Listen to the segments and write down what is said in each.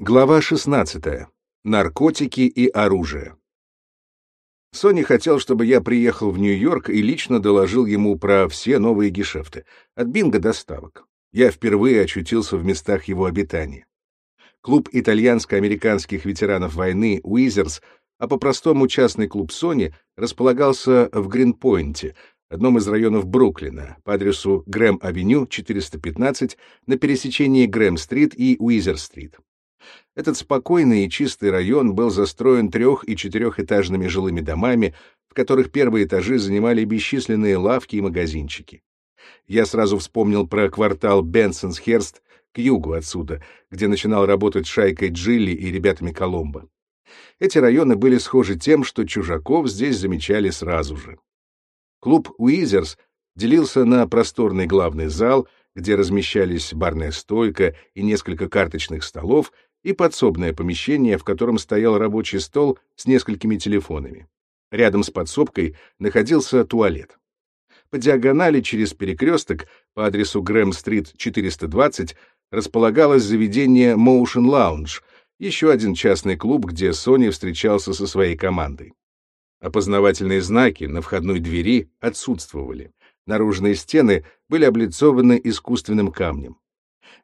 Глава 16. Наркотики и оружие. Сони хотел, чтобы я приехал в Нью-Йорк и лично доложил ему про все новые гешефты, от бинго до ставок. Я впервые очутился в местах его обитания. Клуб итальянско-американских ветеранов войны «Уизерс», а по-простому частный клуб Сони, располагался в Гринпойнте, одном из районов Бруклина, по адресу Грэм-авеню, 415, на пересечении Грэм-стрит и Уизер-стрит. Этот спокойный и чистый район был застроен трех- и четырехэтажными жилыми домами, в которых первые этажи занимали бесчисленные лавки и магазинчики. Я сразу вспомнил про квартал Бенсонсхерст к югу отсюда, где начинал работать шайкой Джилли и ребятами Коломбо. Эти районы были схожи тем, что чужаков здесь замечали сразу же. Клуб «Уизерс» делился на просторный главный зал, где размещались барная стойка и несколько карточных столов, и подсобное помещение, в котором стоял рабочий стол с несколькими телефонами. Рядом с подсобкой находился туалет. По диагонали через перекресток по адресу Грэм-стрит 420 располагалось заведение Motion Lounge, еще один частный клуб, где Сони встречался со своей командой. Опознавательные знаки на входной двери отсутствовали. Наружные стены были облицованы искусственным камнем.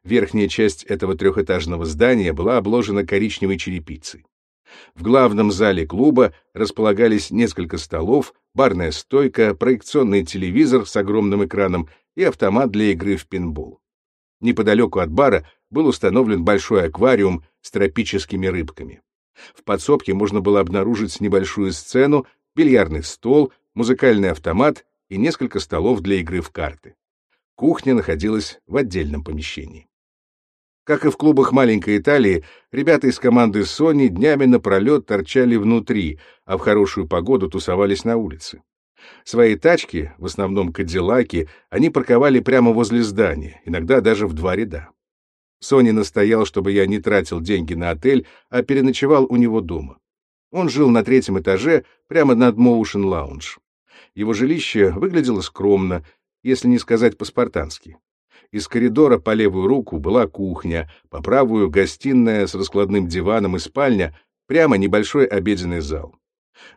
Верхняя часть этого трехэтажного здания была обложена коричневой черепицей. В главном зале клуба располагались несколько столов, барная стойка, проекционный телевизор с огромным экраном и автомат для игры в пинбол. Неподалеку от бара был установлен большой аквариум с тропическими рыбками. В подсобке можно было обнаружить небольшую сцену, бильярдный стол, музыкальный автомат и несколько столов для игры в карты. Кухня находилась в отдельном помещении. Как и в клубах маленькой Италии, ребята из команды Sony днями напролет торчали внутри, а в хорошую погоду тусовались на улице. Свои тачки, в основном кадиллаки, они парковали прямо возле здания, иногда даже в два ряда. Сони настоял, чтобы я не тратил деньги на отель, а переночевал у него дома. Он жил на третьем этаже, прямо над Motion Lounge. Его жилище выглядело скромно, если не сказать по-спартански. Из коридора по левую руку была кухня, по правую — гостиная с раскладным диваном и спальня, прямо небольшой обеденный зал.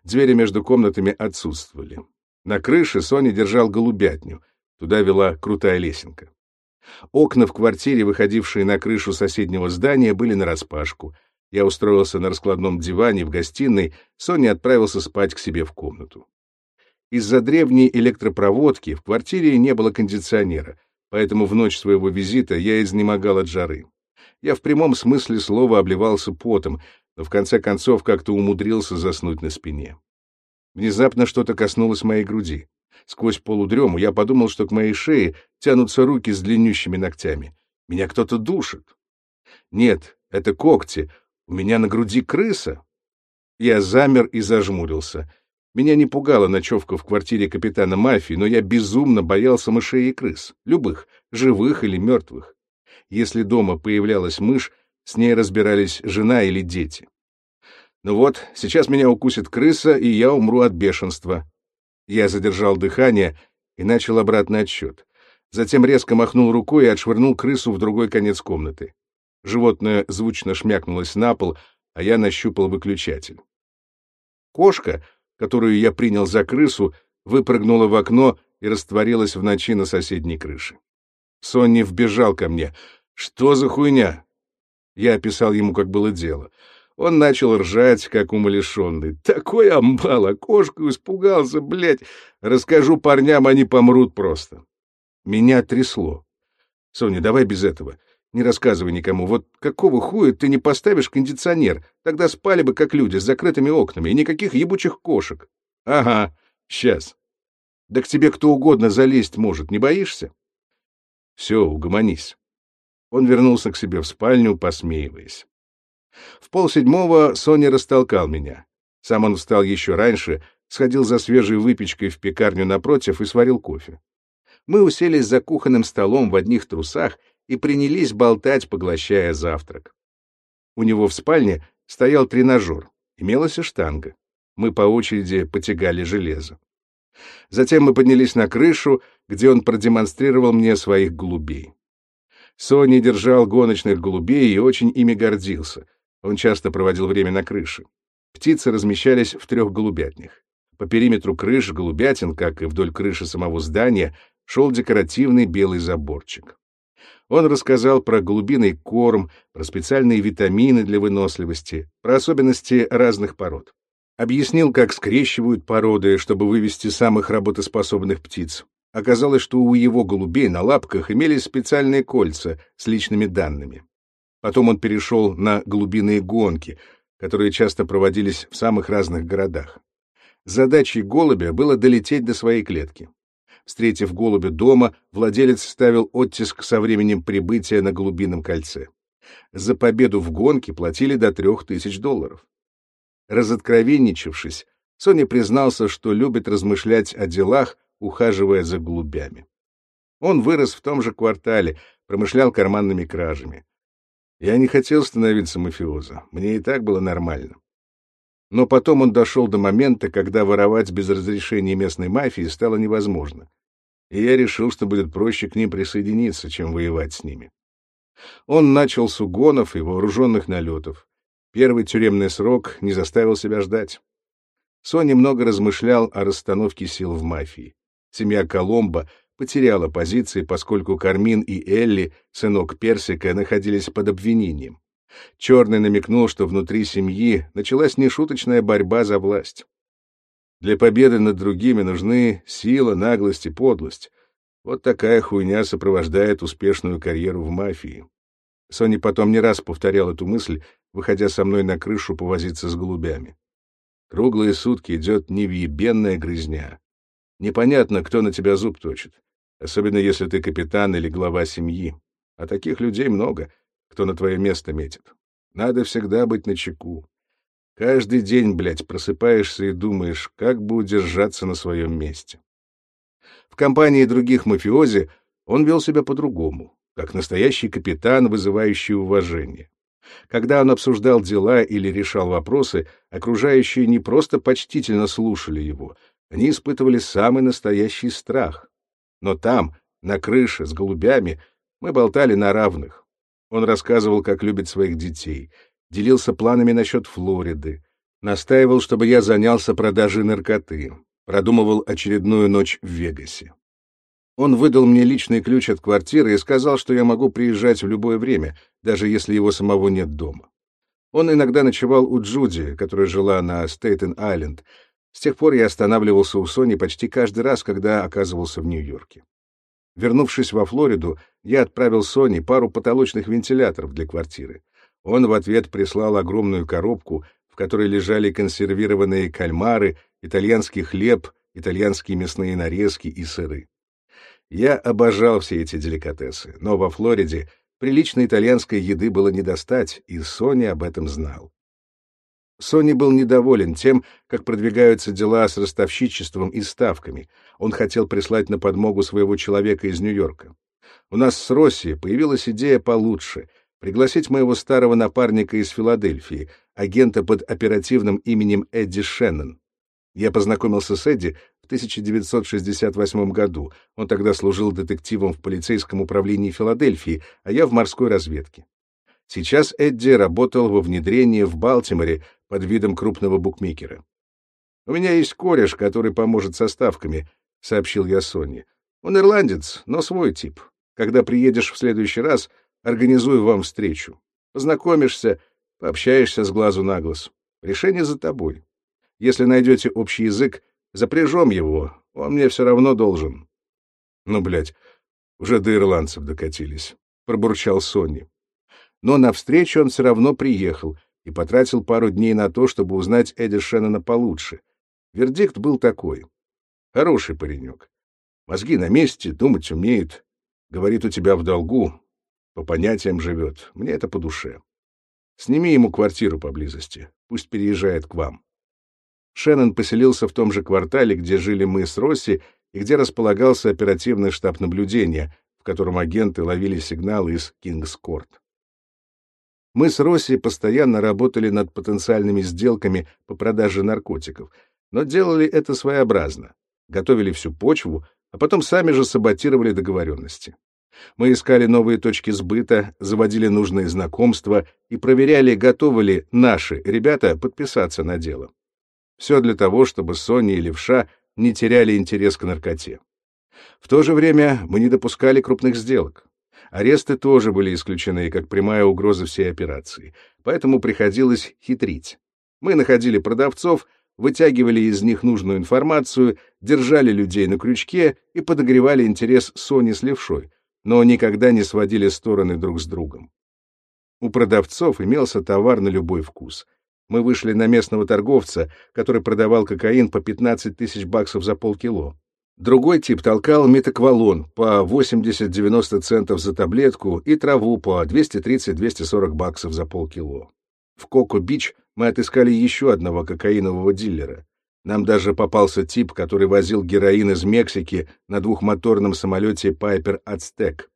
Двери между комнатами отсутствовали. На крыше Соня держал голубятню, туда вела крутая лесенка. Окна в квартире, выходившие на крышу соседнего здания, были нараспашку. Я устроился на раскладном диване в гостиной, Соня отправился спать к себе в комнату. Из-за древней электропроводки в квартире не было кондиционера — поэтому в ночь своего визита я изнемогал от жары. Я в прямом смысле слова обливался потом, но в конце концов как-то умудрился заснуть на спине. Внезапно что-то коснулось моей груди. Сквозь полудрему я подумал, что к моей шее тянутся руки с длиннющими ногтями. Меня кто-то душит. Нет, это когти. У меня на груди крыса. Я замер и зажмурился. Меня не пугала ночевка в квартире капитана мафии, но я безумно боялся мышей и крыс, любых, живых или мертвых. Если дома появлялась мышь, с ней разбирались жена или дети. Ну вот, сейчас меня укусит крыса, и я умру от бешенства. Я задержал дыхание и начал обратный отсчет. Затем резко махнул рукой и отшвырнул крысу в другой конец комнаты. Животное звучно шмякнулось на пол, а я нащупал выключатель. Кошка — которую я принял за крысу, выпрыгнула в окно и растворилась в ночи на соседней крыше. Сонни вбежал ко мне. «Что за хуйня?» Я описал ему, как было дело. Он начал ржать, как умалишенный. «Такой амбал, кошку испугался, блядь! Расскажу парням, они помрут просто!» Меня трясло. «Соня, давай без этого. Не рассказывай никому. Вот какого хуя ты не поставишь кондиционер? Тогда спали бы как люди, с закрытыми окнами, и никаких ебучих кошек. Ага, сейчас. Да к тебе кто угодно залезть может, не боишься? Все, угомонись. Он вернулся к себе в спальню, посмеиваясь. В полседьмого Соня растолкал меня. Сам он встал еще раньше, сходил за свежей выпечкой в пекарню напротив и сварил кофе. Мы уселись за кухонным столом в одних трусах и принялись болтать, поглощая завтрак. У него в спальне стоял тренажер, имелась и штанга. Мы по очереди потягали железо. Затем мы поднялись на крышу, где он продемонстрировал мне своих голубей. Сони держал гоночных голубей и очень ими гордился. Он часто проводил время на крыше. Птицы размещались в трех голубятнях. По периметру крыш голубятин, как и вдоль крыши самого здания, шел декоративный белый заборчик. Он рассказал про голубиный корм, про специальные витамины для выносливости, про особенности разных пород. Объяснил, как скрещивают породы, чтобы вывести самых работоспособных птиц. Оказалось, что у его голубей на лапках имелись специальные кольца с личными данными. Потом он перешел на голубиные гонки, которые часто проводились в самых разных городах. Задачей голубя было долететь до своей клетки. Встретив голубя дома, владелец ставил оттиск со временем прибытия на голубином кольце. За победу в гонке платили до трех тысяч долларов. Разоткровенничавшись, Соня признался, что любит размышлять о делах, ухаживая за голубями. Он вырос в том же квартале, промышлял карманными кражами. Я не хотел становиться мафиозо, мне и так было нормально. Но потом он дошел до момента, когда воровать без разрешения местной мафии стало невозможно. И я решил, что будет проще к ним присоединиться, чем воевать с ними. Он начал с угонов и вооруженных налетов. Первый тюремный срок не заставил себя ждать. Сони много размышлял о расстановке сил в мафии. Семья Коломбо потеряла позиции, поскольку Кармин и Элли, сынок Персика, находились под обвинением. Черный намекнул, что внутри семьи началась нешуточная борьба за власть. Для победы над другими нужны сила, наглость и подлость. Вот такая хуйня сопровождает успешную карьеру в мафии. Сони потом не раз повторял эту мысль, выходя со мной на крышу повозиться с голубями. Круглые сутки идет невъебенная грызня. Непонятно, кто на тебя зуб точит, особенно если ты капитан или глава семьи. А таких людей много, кто на твое место метит. Надо всегда быть начеку. Каждый день, блядь, просыпаешься и думаешь, как бы удержаться на своем месте. В компании других мафиози он вел себя по-другому, как настоящий капитан, вызывающий уважение. Когда он обсуждал дела или решал вопросы, окружающие не просто почтительно слушали его, они испытывали самый настоящий страх. Но там, на крыше, с голубями, мы болтали на равных. Он рассказывал, как любит своих детей, делился планами насчет Флориды, настаивал, чтобы я занялся продажей наркоты, продумывал очередную ночь в Вегасе. Он выдал мне личный ключ от квартиры и сказал, что я могу приезжать в любое время, даже если его самого нет дома. Он иногда ночевал у Джуди, которая жила на Стейтен-Айленд. С тех пор я останавливался у Сони почти каждый раз, когда оказывался в Нью-Йорке. Вернувшись во Флориду, я отправил Соне пару потолочных вентиляторов для квартиры. Он в ответ прислал огромную коробку, в которой лежали консервированные кальмары, итальянский хлеб, итальянские мясные нарезки и сыры. Я обожал все эти деликатесы, но во Флориде приличной итальянской еды было не достать, и Соня об этом знал. Сони был недоволен тем, как продвигаются дела с ростовщичеством и ставками. Он хотел прислать на подмогу своего человека из Нью-Йорка. У нас с Росси появилась идея получше — пригласить моего старого напарника из Филадельфии, агента под оперативным именем Эдди Шеннон. Я познакомился с Эдди в 1968 году. Он тогда служил детективом в полицейском управлении Филадельфии, а я в морской разведке. Сейчас Эдди работал во внедрении в Балтиморе под видом крупного букмекера. «У меня есть кореш, который поможет со ставками», — сообщил я Соне. «Он ирландец, но свой тип. Когда приедешь в следующий раз, организую вам встречу. Познакомишься, пообщаешься с глазу на глаз. Решение за тобой. Если найдете общий язык, запряжем его, он мне все равно должен». «Ну, блядь, уже до ирландцев докатились», — пробурчал Сонни но на встречу он все равно приехал и потратил пару дней на то, чтобы узнать Эдди Шеннона получше. Вердикт был такой. Хороший паренек. Мозги на месте, думать умеет. Говорит, у тебя в долгу. По понятиям живет. Мне это по душе. Сними ему квартиру поблизости. Пусть переезжает к вам. Шеннон поселился в том же квартале, где жили мы с Росси и где располагался оперативный штаб наблюдения, в котором агенты ловили сигналы из Кингскорт. Мы с Росси постоянно работали над потенциальными сделками по продаже наркотиков, но делали это своеобразно. Готовили всю почву, а потом сами же саботировали договоренности. Мы искали новые точки сбыта, заводили нужные знакомства и проверяли, готовы ли наши ребята подписаться на дело. Все для того, чтобы Соня и Левша не теряли интерес к наркоте. В то же время мы не допускали крупных сделок. Аресты тоже были исключены как прямая угроза всей операции, поэтому приходилось хитрить. Мы находили продавцов, вытягивали из них нужную информацию, держали людей на крючке и подогревали интерес Сони с левшой, но никогда не сводили стороны друг с другом. У продавцов имелся товар на любой вкус. Мы вышли на местного торговца, который продавал кокаин по 15 тысяч баксов за полкило. Другой тип толкал метаквалон по 80-90 центов за таблетку и траву по 230-240 баксов за полкило. В Коко-Бич мы отыскали еще одного кокаинового дилера. Нам даже попался тип, который возил героин из Мексики на двухмоторном самолете Piper Aztec.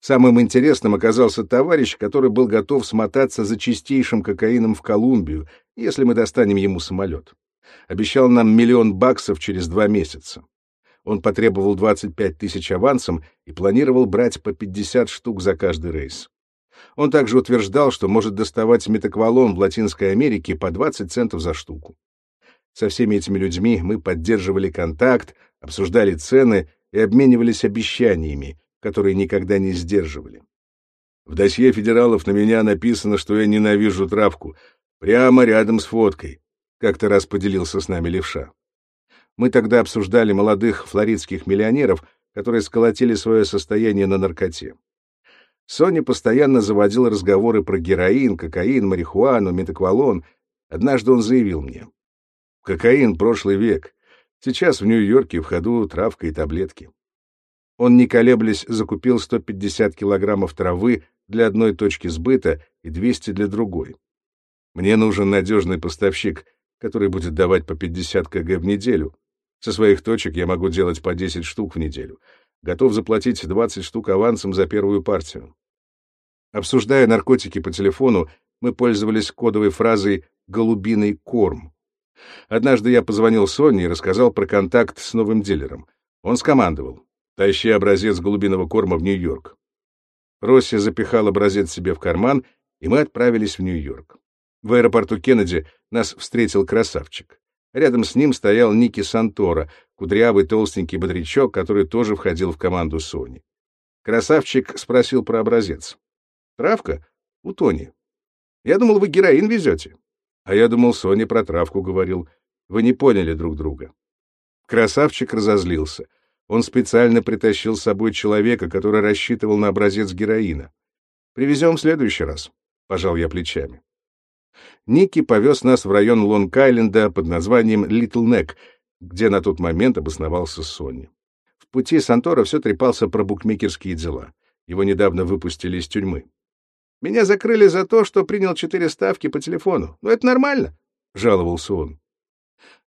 Самым интересным оказался товарищ, который был готов смотаться за чистейшим кокаином в Колумбию, если мы достанем ему самолет. Обещал нам миллион баксов через два месяца. Он потребовал 25 тысяч авансом и планировал брать по 50 штук за каждый рейс. Он также утверждал, что может доставать метаквалон в Латинской Америке по 20 центов за штуку. Со всеми этими людьми мы поддерживали контакт, обсуждали цены и обменивались обещаниями, которые никогда не сдерживали. В досье федералов на меня написано, что я ненавижу травку, прямо рядом с фоткой, как-то раз поделился с нами левша. Мы тогда обсуждали молодых флоридских миллионеров, которые сколотили свое состояние на наркоте. Соня постоянно заводил разговоры про героин, кокаин, марихуану, метаквалон. Однажды он заявил мне. «Кокаин — прошлый век. Сейчас в Нью-Йорке в ходу травка и таблетки». Он, не колеблясь, закупил 150 килограммов травы для одной точки сбыта и 200 для другой. «Мне нужен надежный поставщик, который будет давать по 50 кг в неделю, со своих точек я могу делать по 10 штук в неделю. Готов заплатить 20 штук авансом за первую партию. Обсуждая наркотики по телефону, мы пользовались кодовой фразой «голубиный корм». Однажды я позвонил Соне и рассказал про контакт с новым дилером. Он скомандовал «Тащи образец голубиного корма в Нью-Йорк». Росси запихал образец себе в карман, и мы отправились в Нью-Йорк. В аэропорту Кеннеди нас встретил красавчик. Рядом с ним стоял Ники Сантора, кудрявый толстенький бодрячок, который тоже входил в команду Сони. Красавчик спросил про образец. «Травка? У Тони. Я думал, вы героин везете». А я думал, Соня про травку говорил. Вы не поняли друг друга. Красавчик разозлился. Он специально притащил с собой человека, который рассчитывал на образец героина. «Привезем в следующий раз», — пожал я плечами. Ники повез нас в район Лонг-Айленда под названием Литл Нек, где на тот момент обосновался Сони. В пути Сантора все трепался про букмекерские дела. Его недавно выпустили из тюрьмы. «Меня закрыли за то, что принял четыре ставки по телефону. Но это нормально», — жаловался он.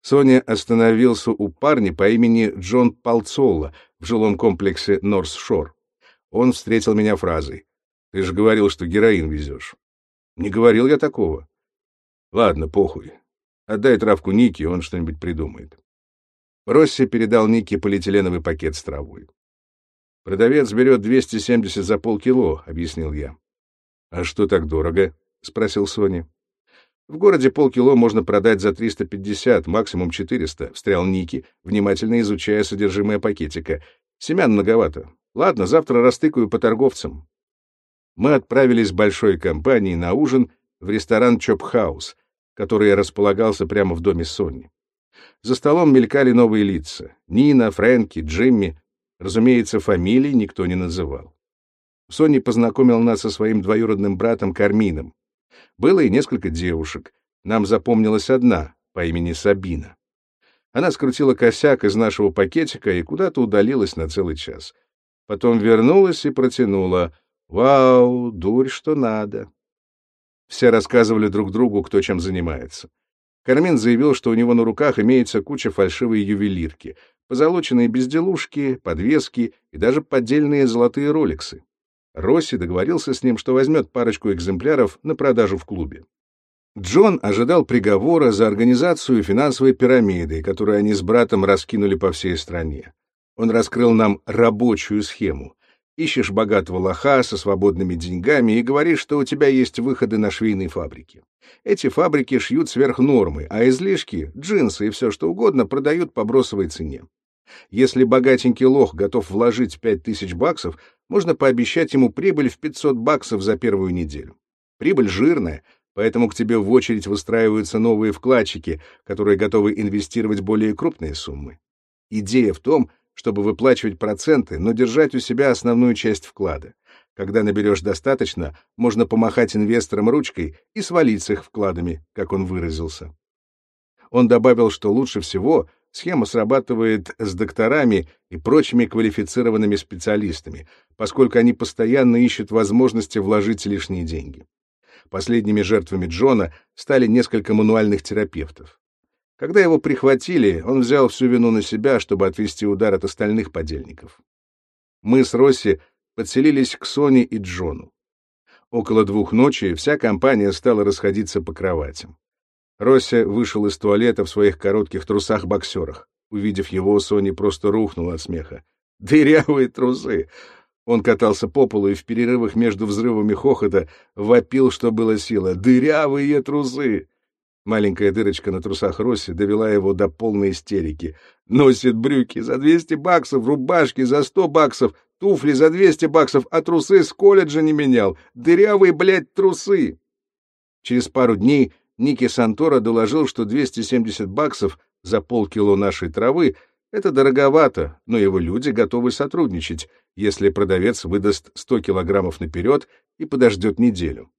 Соня остановился у парня по имени Джон Палцолла в жилом комплексе Норс-Шор. Он встретил меня фразой. «Ты же говорил, что героин везешь». «Не говорил я такого. Ладно, похуй. Отдай травку Нике, он что-нибудь придумает. Росси передал Нике полиэтиленовый пакет с травой. «Продавец берет 270 за полкило», — объяснил я. «А что так дорого?» — спросил Соня. «В городе полкило можно продать за 350, максимум 400», — встрял Ники, внимательно изучая содержимое пакетика. «Семян многовато. Ладно, завтра растыкаю по торговцам». Мы отправились большой компанией на ужин в ресторан «Чопхаус», который располагался прямо в доме Сонни. За столом мелькали новые лица — Нина, Фрэнки, Джимми. Разумеется, фамилий никто не называл. Сонни познакомил нас со своим двоюродным братом Кармином. Было и несколько девушек. Нам запомнилась одна по имени Сабина. Она скрутила косяк из нашего пакетика и куда-то удалилась на целый час. Потом вернулась и протянула. «Вау, дурь, что надо!» Все рассказывали друг другу, кто чем занимается. Кармин заявил, что у него на руках имеется куча фальшивой ювелирки, позолоченные безделушки, подвески и даже поддельные золотые роликсы. Росси договорился с ним, что возьмет парочку экземпляров на продажу в клубе. Джон ожидал приговора за организацию финансовой пирамиды, которую они с братом раскинули по всей стране. Он раскрыл нам рабочую схему. Ищешь богатого лоха со свободными деньгами и говоришь, что у тебя есть выходы на швейные фабрики. Эти фабрики шьют сверх нормы, а излишки, джинсы и все что угодно продают по бросовой цене. Если богатенький лох готов вложить 5000 баксов, можно пообещать ему прибыль в 500 баксов за первую неделю. Прибыль жирная, поэтому к тебе в очередь выстраиваются новые вкладчики, которые готовы инвестировать более крупные суммы. Идея в том, чтобы выплачивать проценты, но держать у себя основную часть вклада. Когда наберешь достаточно, можно помахать инвесторам ручкой и свалить с их вкладами, как он выразился. Он добавил, что лучше всего схема срабатывает с докторами и прочими квалифицированными специалистами, поскольку они постоянно ищут возможности вложить лишние деньги. Последними жертвами Джона стали несколько мануальных терапевтов. Когда его прихватили, он взял всю вину на себя, чтобы отвести удар от остальных подельников. Мы с Росси подселились к Соне и Джону. Около двух ночи вся компания стала расходиться по кроватям. Росси вышел из туалета в своих коротких трусах-боксерах. Увидев его, Сони просто рухнула от смеха. «Дырявые трусы!» Он катался по полу и в перерывах между взрывами хохота вопил, что было сила. «Дырявые трусы!» Маленькая дырочка на трусах Росси довела его до полной истерики. Носит брюки за 200 баксов, рубашки за 100 баксов, туфли за 200 баксов, а трусы с колледжа не менял. Дырявые, блядь, трусы! Через пару дней Ники Сантора доложил, что 270 баксов за полкило нашей травы — это дороговато, но его люди готовы сотрудничать, если продавец выдаст 100 килограммов наперед и подождет неделю.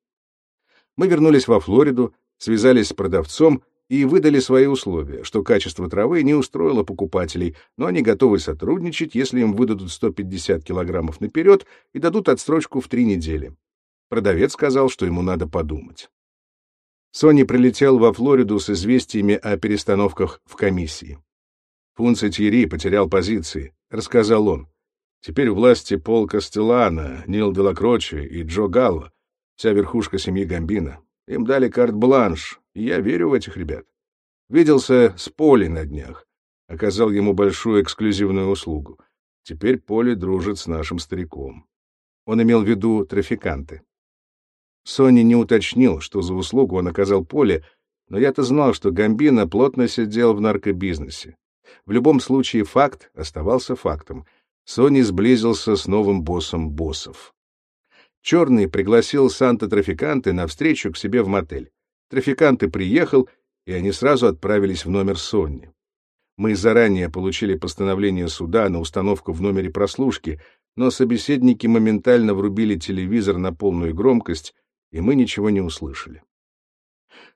Мы вернулись во Флориду, связались с продавцом и выдали свои условия, что качество травы не устроило покупателей, но они готовы сотрудничать, если им выдадут 150 килограммов наперед и дадут отсрочку в три недели. Продавец сказал, что ему надо подумать. Сони прилетел во Флориду с известиями о перестановках в комиссии. Фунци Тьерри потерял позиции, рассказал он. Теперь власти Пол Кастеллана, Нил Делакроче и Джо Галло, вся верхушка семьи Гамбина. Им дали карт-бланш, и я верю в этих ребят. Виделся с Полей на днях. Оказал ему большую эксклюзивную услугу. Теперь Поли дружит с нашим стариком. Он имел в виду трафиканты. Сони не уточнил, что за услугу он оказал Поле, но я-то знал, что Гамбина плотно сидел в наркобизнесе. В любом случае факт оставался фактом. Сони сблизился с новым боссом боссов. Черный пригласил Санта-трафиканты на встречу к себе в мотель. Трафиканты приехал, и они сразу отправились в номер Сонни. Мы заранее получили постановление суда на установку в номере прослушки, но собеседники моментально врубили телевизор на полную громкость, и мы ничего не услышали.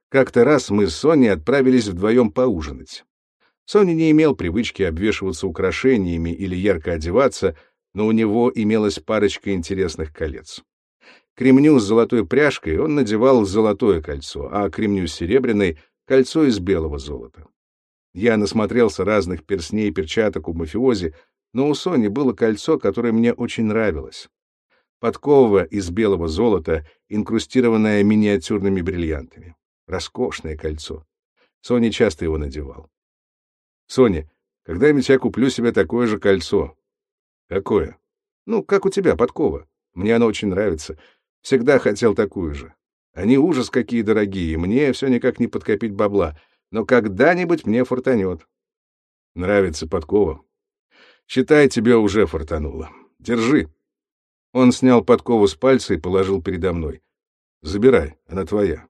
Как-то раз мы с Соней отправились вдвоем поужинать. Соня не имел привычки обвешиваться украшениями или ярко одеваться, но у него имелась парочка интересных колец. К ремню с золотой пряжкой он надевал золотое кольцо, а к ремню с серебряной — кольцо из белого золота. Я насмотрелся разных персней и перчаток у мафиози, но у Сони было кольцо, которое мне очень нравилось. Подкова из белого золота, инкрустированная миниатюрными бриллиантами. Роскошное кольцо. Соня часто его надевал. Соня, когда-нибудь я куплю себе такое же кольцо. Какое? Ну, как у тебя, подкова. Мне оно очень нравится. Всегда хотел такую же. Они ужас какие дорогие, мне все никак не подкопить бабла, но когда-нибудь мне фортанет. Нравится подкова. Считай, тебе уже фортануло. Держи. Он снял подкову с пальца и положил передо мной. Забирай, она твоя.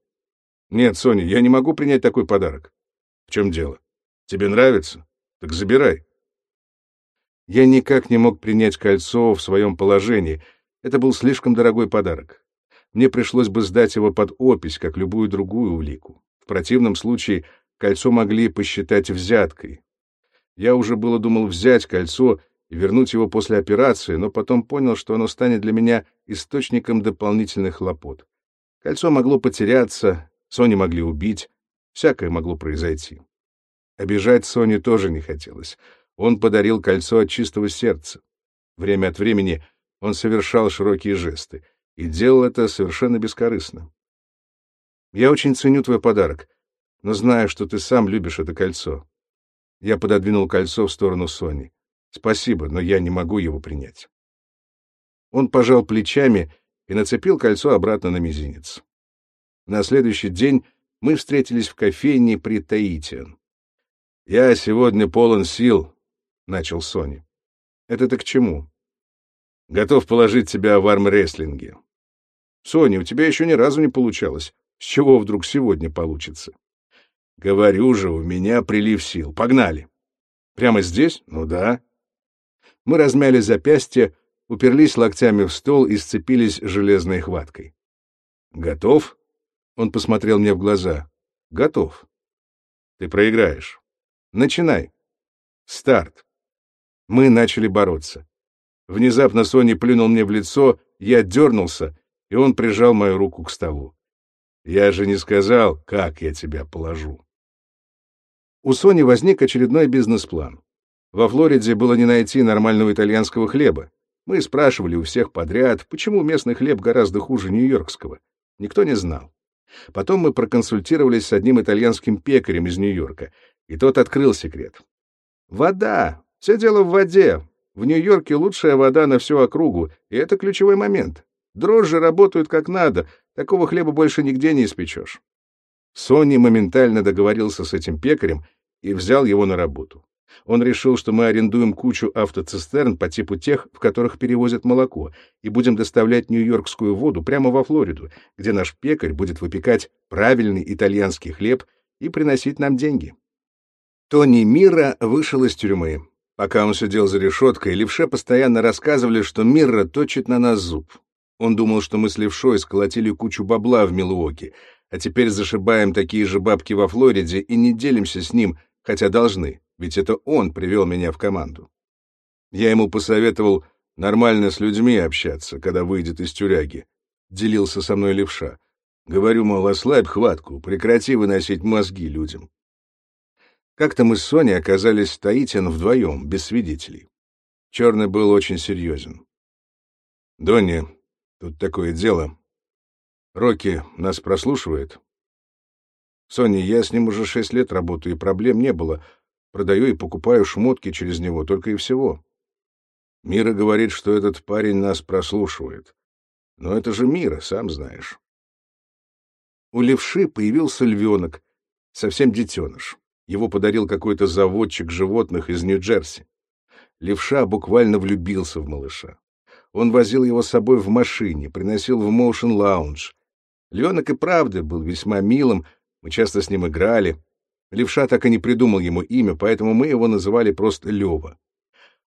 Нет, Соня, я не могу принять такой подарок. В чем дело? Тебе нравится? Так забирай. Я никак не мог принять кольцо в своем положении — это был слишком дорогой подарок. Мне пришлось бы сдать его под опись, как любую другую улику. В противном случае кольцо могли посчитать взяткой. Я уже было думал взять кольцо и вернуть его после операции, но потом понял, что оно станет для меня источником дополнительных хлопот. Кольцо могло потеряться, Сони могли убить, всякое могло произойти. Обижать Сони тоже не хотелось. Он подарил кольцо от чистого сердца. Время от времени он совершал широкие жесты и делал это совершенно бескорыстно. «Я очень ценю твой подарок, но знаю, что ты сам любишь это кольцо». Я пододвинул кольцо в сторону Сони. «Спасибо, но я не могу его принять». Он пожал плечами и нацепил кольцо обратно на мизинец. На следующий день мы встретились в кофейне при Таитиан. «Я сегодня полон сил», — начал Сони. «Это ты к чему?» «Готов положить тебя в армрестлинге». «Соня, у тебя еще ни разу не получалось. С чего вдруг сегодня получится?» «Говорю же, у меня прилив сил. Погнали!» «Прямо здесь? Ну да». Мы размяли запястья, уперлись локтями в стол и сцепились железной хваткой. «Готов?» Он посмотрел мне в глаза. «Готов». «Ты проиграешь. Начинай. Старт». Мы начали бороться. Внезапно Сони плюнул мне в лицо, я дернулся, и он прижал мою руку к столу. «Я же не сказал, как я тебя положу». У Сони возник очередной бизнес-план. Во Флориде было не найти нормального итальянского хлеба. Мы спрашивали у всех подряд, почему местный хлеб гораздо хуже нью-йоркского. Никто не знал. Потом мы проконсультировались с одним итальянским пекарем из Нью-Йорка, и тот открыл секрет. Вода. Все дело в воде. В Нью-Йорке лучшая вода на всю округу, и это ключевой момент. Дрожжи работают как надо, такого хлеба больше нигде не испечешь. Сони моментально договорился с этим пекарем и взял его на работу. Он решил, что мы арендуем кучу автоцистерн по типу тех, в которых перевозят молоко, и будем доставлять нью-йоркскую воду прямо во Флориду, где наш пекарь будет выпекать правильный итальянский хлеб и приносить нам деньги. Тони Мира вышел из тюрьмы. Пока он сидел за решеткой, Левше постоянно рассказывали, что Мирра точит на нас зуб. Он думал, что мы с Левшой сколотили кучу бабла в Милуоке, а теперь зашибаем такие же бабки во Флориде и не делимся с ним, хотя должны ведь это он привел меня в команду. Я ему посоветовал нормально с людьми общаться, когда выйдет из тюряги. Делился со мной левша. Говорю, мол, ослабь хватку, прекрати выносить мозги людям. Как-то мы с Соней оказались в Таитин вдвоем, без свидетелей. Черный был очень серьезен. «Донни, тут такое дело. Рокки нас прослушивает?» «Соня, я с ним уже шесть лет работаю, и проблем не было, Продаю и покупаю шмотки через него, только и всего. Мира говорит, что этот парень нас прослушивает. Но это же Мира, сам знаешь. У левши появился львенок, совсем детеныш. Его подарил какой-то заводчик животных из Нью-Джерси. Левша буквально влюбился в малыша. Он возил его с собой в машине, приносил в Motion Lounge. Львенок и правда был весьма милым, мы часто с ним играли. Левша так и не придумал ему имя, поэтому мы его называли просто Лева.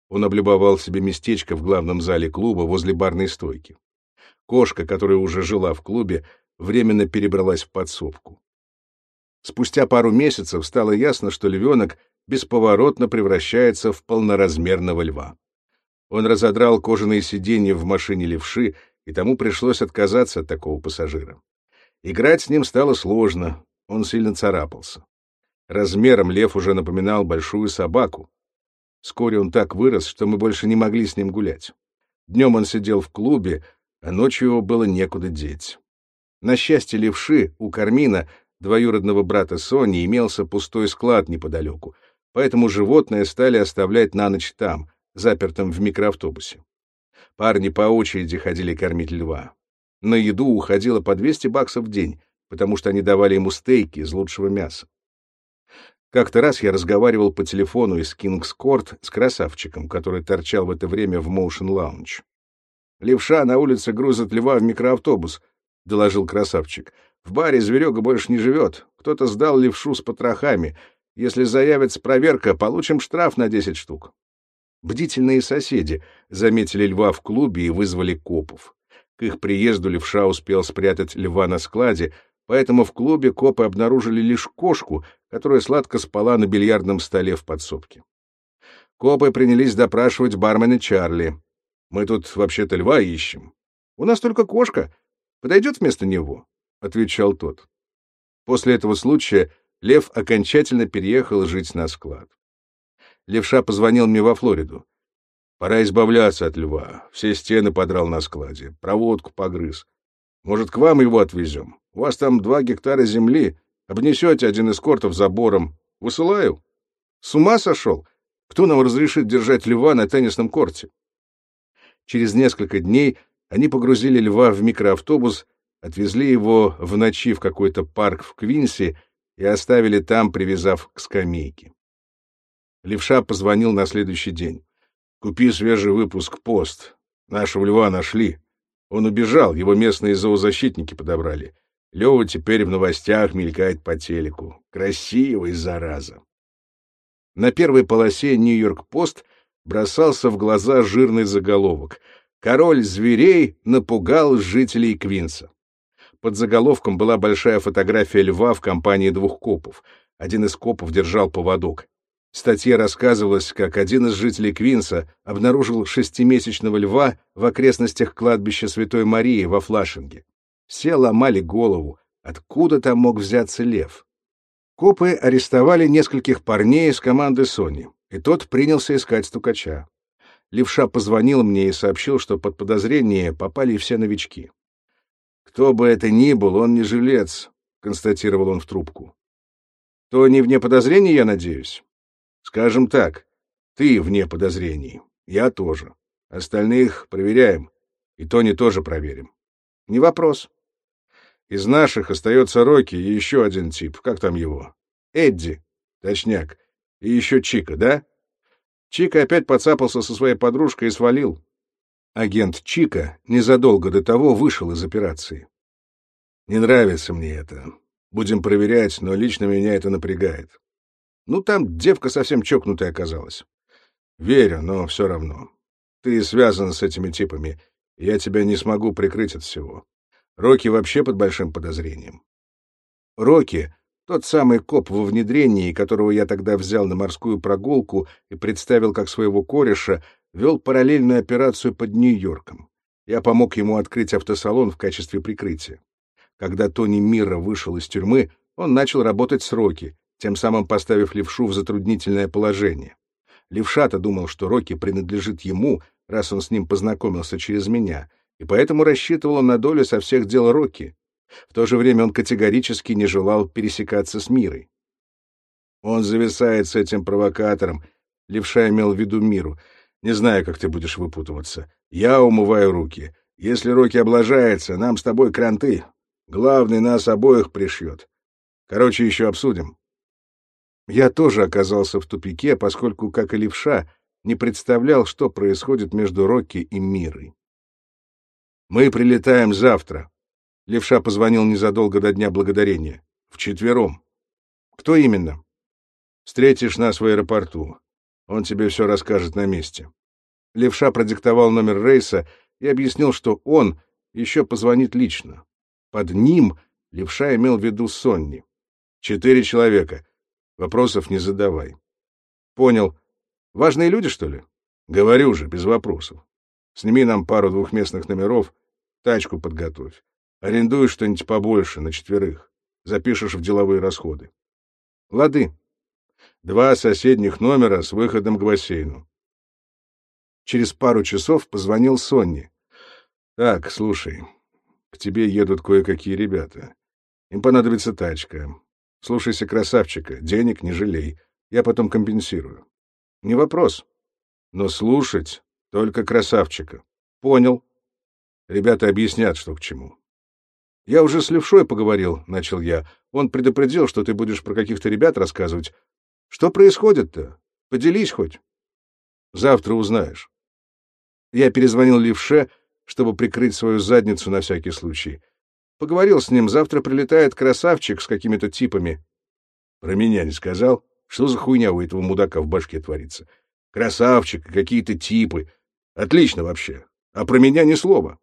Он облюбовал себе местечко в главном зале клуба возле барной стойки. Кошка, которая уже жила в клубе, временно перебралась в подсобку. Спустя пару месяцев стало ясно, что львенок бесповоротно превращается в полноразмерного льва. Он разодрал кожаные сиденья в машине левши, и тому пришлось отказаться от такого пассажира. Играть с ним стало сложно, он сильно царапался. Размером лев уже напоминал большую собаку. Вскоре он так вырос, что мы больше не могли с ним гулять. Днем он сидел в клубе, а ночью его было некуда деть. На счастье левши у Кармина, двоюродного брата Сони, имелся пустой склад неподалеку, поэтому животное стали оставлять на ночь там, запертым в микроавтобусе. Парни по очереди ходили кормить льва. На еду уходило по 200 баксов в день, потому что они давали ему стейки из лучшего мяса. Как-то раз я разговаривал по телефону из Кингс-Корт с красавчиком, который торчал в это время в Motion Lounge. «Левша на улице грузит льва в микроавтобус», — доложил красавчик. «В баре зверега больше не живет. Кто-то сдал левшу с потрохами. Если заявится проверка, получим штраф на десять штук». Бдительные соседи заметили льва в клубе и вызвали копов. К их приезду левша успел спрятать льва на складе, поэтому в клубе копы обнаружили лишь кошку, которая сладко спала на бильярдном столе в подсобке. Копы принялись допрашивать бармена Чарли. «Мы тут вообще-то льва ищем. У нас только кошка. Подойдет вместо него?» — отвечал тот. После этого случая Лев окончательно переехал жить на склад. Левша позвонил мне во Флориду. «Пора избавляться от льва. Все стены подрал на складе, проводку погрыз. Может, к вам его отвезем? У вас там два гектара земли, обнесете один из кортов забором. Высылаю? С ума сошел? Кто нам разрешит держать льва на теннисном корте? Через несколько дней они погрузили льва в микроавтобус, отвезли его в ночи в какой-то парк в Квинсе и оставили там, привязав к скамейке. Левша позвонил на следующий день. «Купи свежий выпуск «Пост». Нашего льва нашли. Он убежал, его местные зоозащитники подобрали. Лева теперь в новостях мелькает по телеку. Красивый, зараза. На первой полосе «Нью-Йорк-Пост» бросался в глаза жирный заголовок. «Король зверей напугал жителей Квинса». Под заголовком была большая фотография льва в компании двух копов. Один из копов держал поводок. В статье рассказывалось, как один из жителей Квинса обнаружил шестимесячного льва в окрестностях кладбища Святой Марии во Флашинге. Все ломали голову, откуда там мог взяться лев. Копы арестовали нескольких парней из команды Сони, и тот принялся искать стукача. Левша позвонил мне и сообщил, что под подозрение попали все новички. «Кто бы это ни был, он не жилец», — констатировал он в трубку. «То не вне подозрений, я надеюсь?» «Скажем так, ты вне подозрений, я тоже. Остальных проверяем, и Тони тоже проверим». «Не вопрос». Из наших остается Рокки и еще один тип. Как там его? Эдди. Точняк. И еще Чика, да? Чика опять подцапался со своей подружкой и свалил. Агент Чика незадолго до того вышел из операции. Не нравится мне это. Будем проверять, но лично меня это напрягает. Ну, там девка совсем чокнутая оказалась. Верю, но все равно. Ты связан с этими типами, я тебя не смогу прикрыть от всего. Рокки вообще под большим подозрением. Рокки — тот самый коп во внедрении, которого я тогда взял на морскую прогулку и представил как своего кореша, вел параллельную операцию под Нью-Йорком. Я помог ему открыть автосалон в качестве прикрытия. Когда Тони Мира вышел из тюрьмы, он начал работать с Рокки, тем самым поставив левшу в затруднительное положение. Левша-то думал, что Рокки принадлежит ему, раз он с ним познакомился через меня, и поэтому рассчитывал на долю со всех дел Рокки. В то же время он категорически не желал пересекаться с Мирой. Он зависает с этим провокатором, левша имел в виду Миру. Не знаю, как ты будешь выпутываться. Я умываю руки. Если Рокки облажается, нам с тобой кранты. Главный нас обоих пришьет. Короче, еще обсудим. Я тоже оказался в тупике, поскольку, как и левша, не представлял, что происходит между Рокки и Мирой. Мы прилетаем завтра. Левша позвонил незадолго до Дня Благодарения. Вчетвером. Кто именно? Встретишь нас в аэропорту. Он тебе все расскажет на месте. Левша продиктовал номер рейса и объяснил, что он еще позвонит лично. Под ним Левша имел в виду Сонни. Четыре человека. Вопросов не задавай. Понял. Важные люди, что ли? Говорю же, без вопросов. Сними нам пару двухместных номеров, тачку подготовь. Арендуй что-нибудь побольше, на четверых. Запишешь в деловые расходы. Лады. Два соседних номера с выходом к бассейну. Через пару часов позвонил Сонни. Так, слушай, к тебе едут кое-какие ребята. Им понадобится тачка. Слушайся красавчика, денег не жалей. Я потом компенсирую. Не вопрос. Но слушать только красавчика. Понял. Ребята объяснят, что к чему. Я уже с Левшой поговорил, начал я. Он предупредил, что ты будешь про каких-то ребят рассказывать. Что происходит-то? Поделись хоть. Завтра узнаешь. Я перезвонил Левше, чтобы прикрыть свою задницу на всякий случай. Поговорил с ним, завтра прилетает красавчик с какими-то типами. Про меня не сказал? Что за хуйня у этого мудака в башке творится? Красавчик, какие-то типы. Отлично вообще. А про меня ни слова.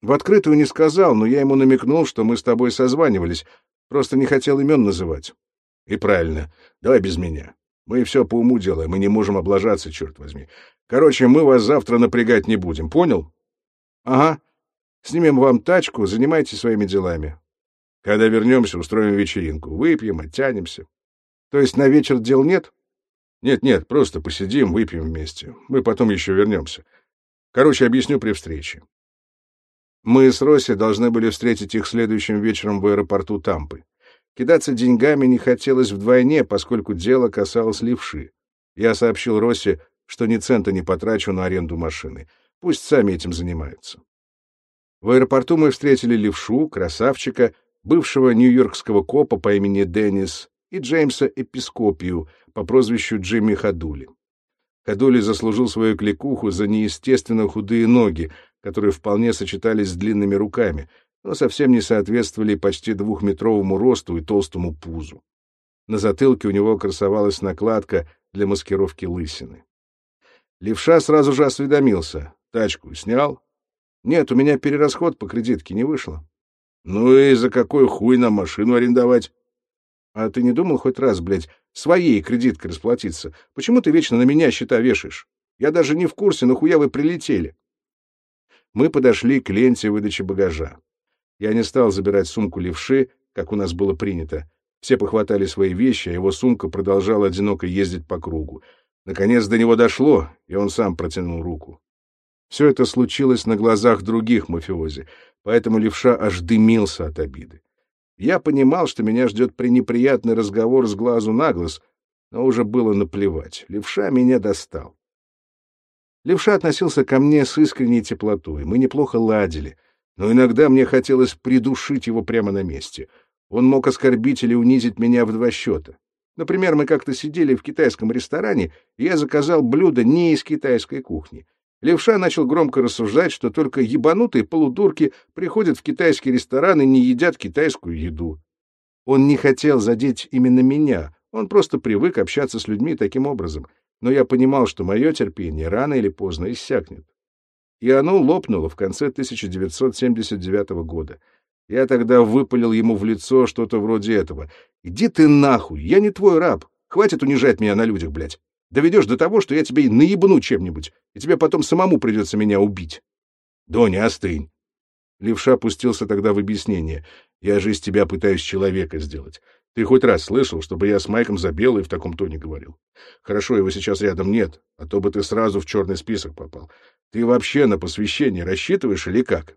В открытую не сказал, но я ему намекнул, что мы с тобой созванивались. Просто не хотел имен называть. И правильно. Давай без меня. Мы все по уму делаем, мы не можем облажаться, черт возьми. Короче, мы вас завтра напрягать не будем, понял? Ага. Снимем вам тачку, занимайтесь своими делами. Когда вернемся, устроим вечеринку. Выпьем, оттянемся. То есть на вечер дел нет? Нет-нет, просто посидим, выпьем вместе. Мы потом еще вернемся. Короче, объясню при встрече. Мы с Росси должны были встретить их следующим вечером в аэропорту Тампы. Кидаться деньгами не хотелось вдвойне, поскольку дело касалось левши. Я сообщил Росси, что ни цента не потрачу на аренду машины. Пусть сами этим занимаются. В аэропорту мы встретили левшу, красавчика, бывшего нью-йоркского копа по имени Деннис и Джеймса Эпископию по прозвищу Джимми Хадули. Хадули заслужил свою кликуху за неестественно худые ноги, которые вполне сочетались с длинными руками, но совсем не соответствовали почти двухметровому росту и толстому пузу. На затылке у него красовалась накладка для маскировки лысины. Левша сразу же осведомился. «Тачку снял?» «Нет, у меня перерасход по кредитке не вышло». «Ну и за какой хуй нам машину арендовать?» «А ты не думал хоть раз, блядь, своей кредиткой расплатиться? Почему ты вечно на меня счета вешаешь? Я даже не в курсе, нахуя вы прилетели?» Мы подошли к ленте выдачи багажа. Я не стал забирать сумку левши, как у нас было принято. Все похватали свои вещи, а его сумка продолжала одиноко ездить по кругу. Наконец до него дошло, и он сам протянул руку. Все это случилось на глазах других мафиози, поэтому левша аж дымился от обиды. Я понимал, что меня ждет пренеприятный разговор с глазу на глаз, но уже было наплевать. Левша меня достал. Левша относился ко мне с искренней теплотой, мы неплохо ладили, но иногда мне хотелось придушить его прямо на месте. Он мог оскорбить или унизить меня в два счета. Например, мы как-то сидели в китайском ресторане, и я заказал блюдо не из китайской кухни. Левша начал громко рассуждать, что только ебанутые полудурки приходят в китайский ресторан и не едят китайскую еду. Он не хотел задеть именно меня, он просто привык общаться с людьми таким образом, но я понимал, что мое терпение рано или поздно иссякнет. И оно лопнуло в конце 1979 года. Я тогда выпалил ему в лицо что-то вроде этого. «Иди ты нахуй, я не твой раб, хватит унижать меня на людях, блядь». Доведешь до того, что я тебе наебну чем-нибудь, и тебе потом самому придется меня убить. Доня, остынь. Левша пустился тогда в объяснение. Я же из тебя пытаюсь человека сделать. Ты хоть раз слышал, чтобы я с Майком за белый в таком тоне говорил? Хорошо, его сейчас рядом нет, а то бы ты сразу в черный список попал. Ты вообще на посвящение рассчитываешь или как?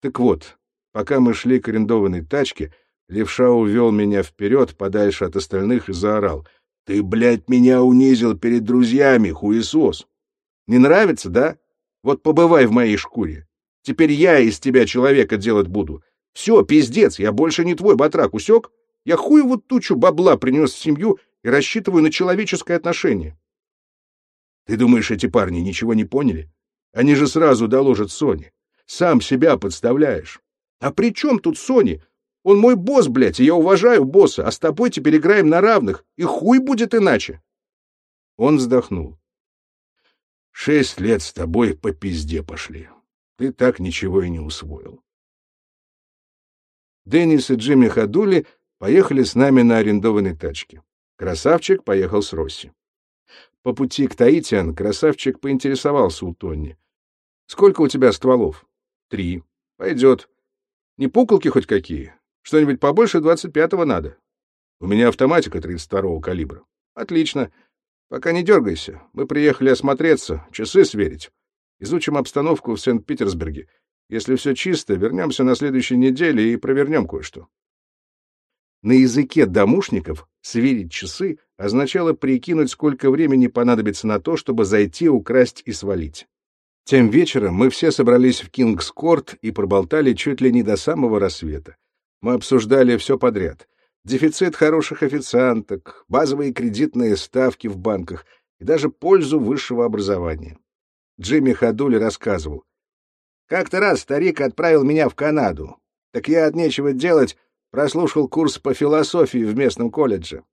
Так вот, пока мы шли к арендованной тачке, левша увел меня вперед, подальше от остальных, и заорал — ты, блядь, меня унизил перед друзьями, хуесос. Не нравится, да? Вот побывай в моей шкуре. Теперь я из тебя человека делать буду. Все, пиздец, я больше не твой батрак, усек? Я хуеву тучу бабла принес в семью и рассчитываю на человеческое отношение. Ты думаешь, эти парни ничего не поняли? Они же сразу доложат Соне. Сам себя подставляешь. А при чем тут Сони? Он мой босс, блядь, и я уважаю босса, а с тобой теперь играем на равных, и хуй будет иначе. Он вздохнул. Шесть лет с тобой по пизде пошли. Ты так ничего и не усвоил. Деннис и Джимми Ходули поехали с нами на арендованной тачке. Красавчик поехал с Росси. По пути к Таитиан красавчик поинтересовался у Тонни. — Сколько у тебя стволов? — Три. — Пойдет. Не пуколки хоть какие? Что-нибудь побольше 25-го надо. У меня автоматика 32-го калибра. Отлично. Пока не дергайся. Мы приехали осмотреться, часы сверить. Изучим обстановку в Сент-Питерсберге. Если все чисто, вернемся на следующей неделе и провернем кое-что. На языке домушников сверить часы означало прикинуть, сколько времени понадобится на то, чтобы зайти, украсть и свалить. Тем вечером мы все собрались в Кингс-Корт и проболтали чуть ли не до самого рассвета. Мы обсуждали все подряд. Дефицит хороших официанток, базовые кредитные ставки в банках и даже пользу высшего образования. Джимми Ходули рассказывал. «Как-то раз старик отправил меня в Канаду. Так я от нечего делать прослушал курс по философии в местном колледже.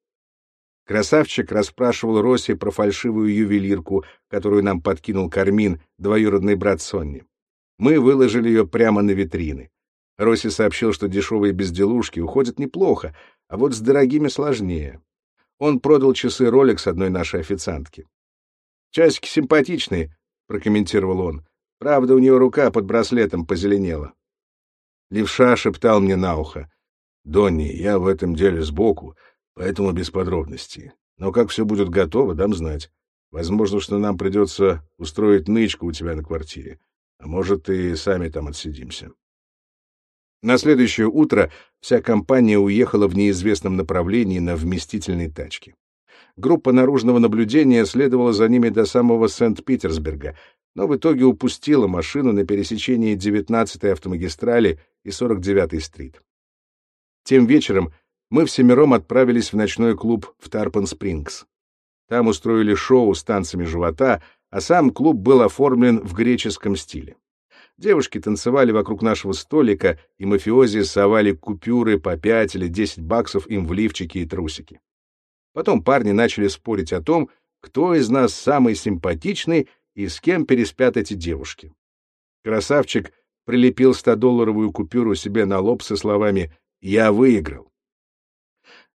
Красавчик расспрашивал Росси про фальшивую ювелирку, которую нам подкинул Кармин, двоюродный брат Сонни. Мы выложили ее прямо на витрины. Росси сообщил, что дешевые безделушки уходят неплохо, а вот с дорогими сложнее. Он продал часы Rolex одной нашей официантке. «Часики симпатичные», — прокомментировал он. «Правда, у нее рука под браслетом позеленела». Левша шептал мне на ухо. «Донни, я в этом деле сбоку, поэтому без подробностей. Но как все будет готово, дам знать. Возможно, что нам придется устроить нычку у тебя на квартире. А может, и сами там отсидимся». На следующее утро вся компания уехала в неизвестном направлении на вместительной тачке. Группа наружного наблюдения следовала за ними до самого Сент-Питерсберга, но в итоге упустила машину на пересечении 19-й автомагистрали и 49-й стрит. Тем вечером мы всемиром отправились в ночной клуб в Тарпан-Спрингс. Там устроили шоу с танцами живота, а сам клуб был оформлен в греческом стиле. Девушки танцевали вокруг нашего столика, и мафиози совали купюры по 5 или 10 баксов им в лифчики и трусики. Потом парни начали спорить о том, кто из нас самый симпатичный и с кем переспят эти девушки. Красавчик прилепил 100-долларовую купюру себе на лоб со словами «Я выиграл».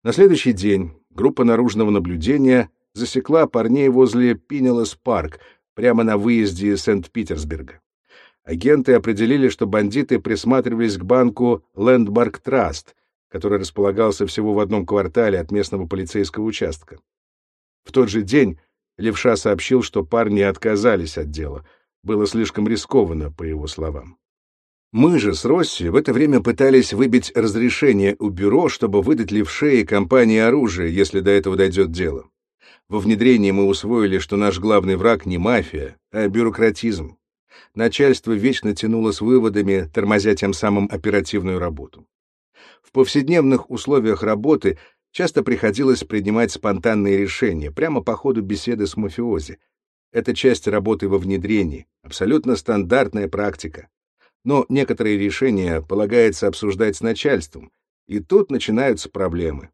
На следующий день группа наружного наблюдения засекла парней возле Пинелос Парк, прямо на выезде из Сент-Питерсберга. Агенты определили, что бандиты присматривались к банку Лэндбарк Траст, который располагался всего в одном квартале от местного полицейского участка. В тот же день Левша сообщил, что парни отказались от дела. Было слишком рискованно, по его словам. Мы же с Росси в это время пытались выбить разрешение у бюро, чтобы выдать Левше и компании оружие, если до этого дойдет дело. Во внедрении мы усвоили, что наш главный враг не мафия, а бюрократизм. Начальство вечно тянуло с выводами, тормозя тем самым оперативную работу. В повседневных условиях работы часто приходилось принимать спонтанные решения, прямо по ходу беседы с мафиози. Это часть работы во внедрении, абсолютно стандартная практика. Но некоторые решения полагается обсуждать с начальством, и тут начинаются проблемы.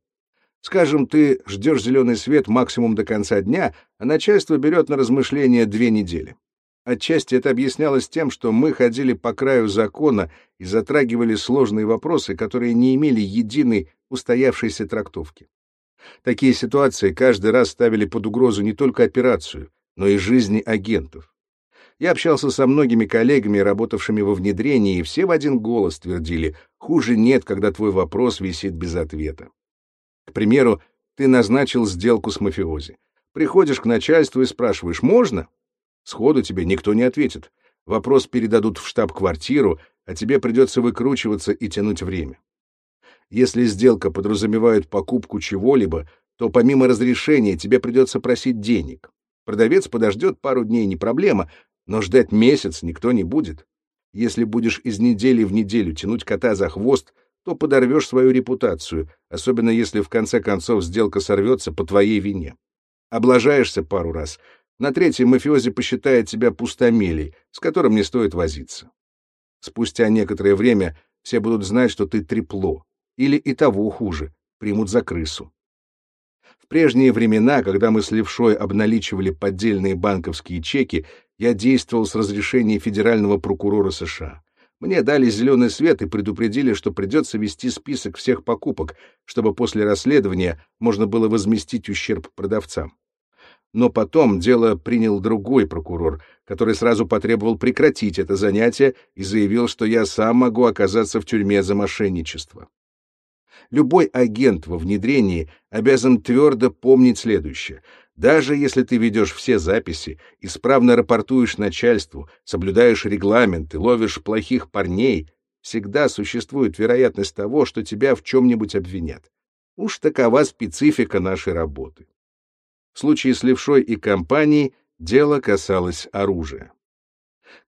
Скажем, ты ждешь зеленый свет максимум до конца дня, а начальство берет на размышление две недели. Отчасти это объяснялось тем, что мы ходили по краю закона и затрагивали сложные вопросы, которые не имели единой устоявшейся трактовки. Такие ситуации каждый раз ставили под угрозу не только операцию, но и жизни агентов. Я общался со многими коллегами, работавшими во внедрении, и все в один голос твердили, хуже нет, когда твой вопрос висит без ответа. К примеру, ты назначил сделку с мафиози. Приходишь к начальству и спрашиваешь, можно? Сходу тебе никто не ответит. Вопрос передадут в штаб-квартиру, а тебе придется выкручиваться и тянуть время. Если сделка подразумевает покупку чего-либо, то помимо разрешения тебе придется просить денег. Продавец подождет пару дней, не проблема, но ждать месяц никто не будет. Если будешь из недели в неделю тянуть кота за хвост, то подорвешь свою репутацию, особенно если в конце концов сделка сорвется по твоей вине. Облажаешься пару раз, на третьем мафиози посчитает тебя пустомелей, с которым не стоит возиться. Спустя некоторое время все будут знать, что ты трепло, или и того хуже, примут за крысу. В прежние времена, когда мы с Левшой обналичивали поддельные банковские чеки, я действовал с разрешения федерального прокурора США. Мне дали зеленый свет и предупредили, что придется вести список всех покупок, чтобы после расследования можно было возместить ущерб продавцам. Но потом дело принял другой прокурор, который сразу потребовал прекратить это занятие и заявил, что я сам могу оказаться в тюрьме за мошенничество. Любой агент во внедрении обязан твердо помнить следующее. Даже если ты ведешь все записи, исправно рапортуешь начальству, соблюдаешь регламенты, ловишь плохих парней, всегда существует вероятность того, что тебя в чем-нибудь обвинят. Уж такова специфика нашей работы. В случае с Левшой и компанией дело касалось оружия.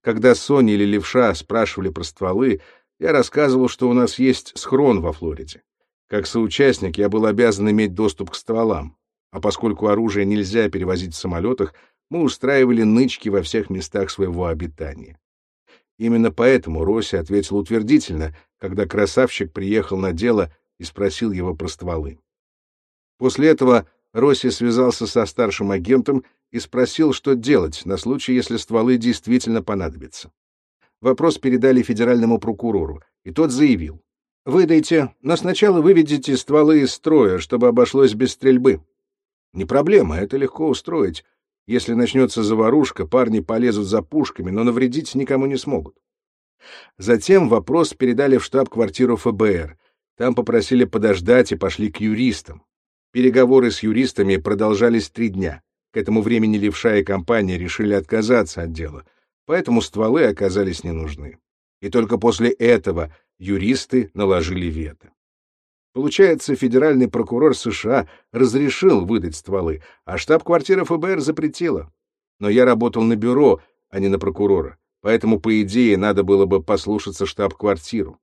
Когда Соня или Левша спрашивали про стволы, я рассказывал, что у нас есть схрон во Флориде. Как соучастник я был обязан иметь доступ к стволам, а поскольку оружие нельзя перевозить в самолетах, мы устраивали нычки во всех местах своего обитания. Именно поэтому Роси ответил утвердительно, когда красавчик приехал на дело и спросил его про стволы. После этого Росси связался со старшим агентом и спросил, что делать на случай, если стволы действительно понадобятся. Вопрос передали федеральному прокурору, и тот заявил. «Выдайте, но сначала выведите стволы из строя, чтобы обошлось без стрельбы». «Не проблема, это легко устроить. Если начнется заварушка, парни полезут за пушками, но навредить никому не смогут». Затем вопрос передали в штаб-квартиру ФБР. Там попросили подождать и пошли к юристам. Переговоры с юристами продолжались три дня. К этому времени Левша и компания решили отказаться от дела, поэтому стволы оказались не нужны. И только после этого юристы наложили вето. Получается, федеральный прокурор США разрешил выдать стволы, а штаб-квартира ФБР запретила. Но я работал на бюро, а не на прокурора, поэтому, по идее, надо было бы послушаться штаб-квартиру.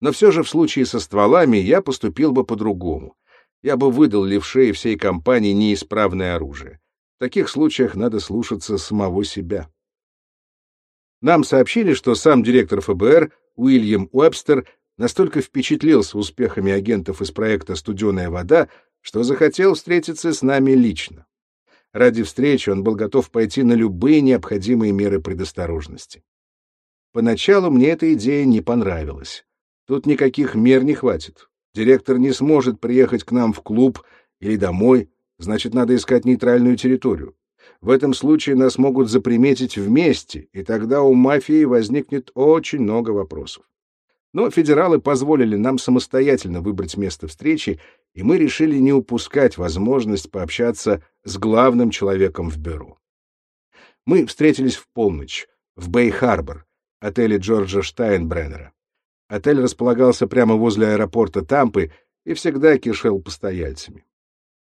Но все же в случае со стволами я поступил бы по-другому. Я бы выдал левше и всей компании неисправное оружие. В таких случаях надо слушаться самого себя. Нам сообщили, что сам директор ФБР Уильям Уэбстер настолько впечатлился успехами агентов из проекта «Студеная вода», что захотел встретиться с нами лично. Ради встречи он был готов пойти на любые необходимые меры предосторожности. Поначалу мне эта идея не понравилась. Тут никаких мер не хватит. Директор не сможет приехать к нам в клуб или домой, значит, надо искать нейтральную территорию. В этом случае нас могут заприметить вместе, и тогда у мафии возникнет очень много вопросов. Но федералы позволили нам самостоятельно выбрать место встречи, и мы решили не упускать возможность пообщаться с главным человеком в бюро. Мы встретились в полночь в Бэй-Харбор, отеле Джорджа Штайнбреннера. Отель располагался прямо возле аэропорта Тампы и всегда кишел постояльцами.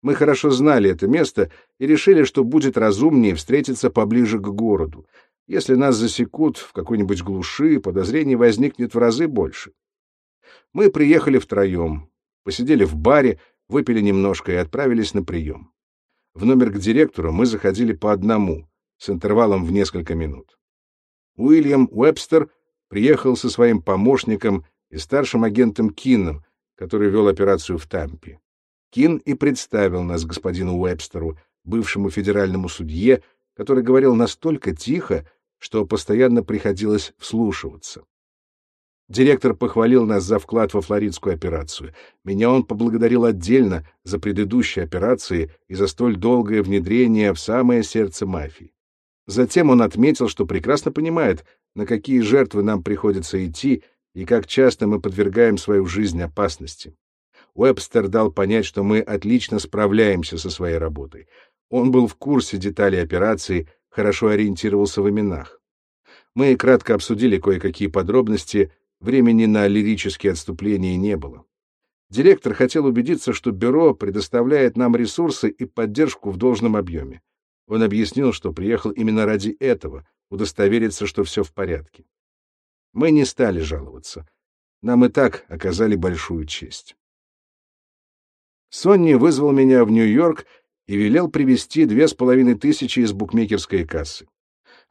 Мы хорошо знали это место и решили, что будет разумнее встретиться поближе к городу. Если нас засекут в какой-нибудь глуши, подозрений возникнет в разы больше. Мы приехали втроем, посидели в баре, выпили немножко и отправились на прием. В номер к директору мы заходили по одному, с интервалом в несколько минут. Уильям Уэбстер приехал со своим помощником и старшим агентом Кинном, который вел операцию в Тампе. Кин и представил нас господину Уэбстеру, бывшему федеральному судье, который говорил настолько тихо, что постоянно приходилось вслушиваться. Директор похвалил нас за вклад во флоридскую операцию. Меня он поблагодарил отдельно за предыдущие операции и за столь долгое внедрение в самое сердце мафии. Затем он отметил, что прекрасно понимает, на какие жертвы нам приходится идти и как часто мы подвергаем свою жизнь опасности. Уэбстер дал понять, что мы отлично справляемся со своей работой. Он был в курсе деталей операции, хорошо ориентировался в именах. Мы кратко обсудили кое-какие подробности, времени на лирические отступления не было. Директор хотел убедиться, что бюро предоставляет нам ресурсы и поддержку в должном объеме. Он объяснил, что приехал именно ради этого, удостовериться, что все в порядке. Мы не стали жаловаться. Нам и так оказали большую честь. Сонни вызвал меня в Нью-Йорк и велел привезти две с половиной тысячи из букмекерской кассы.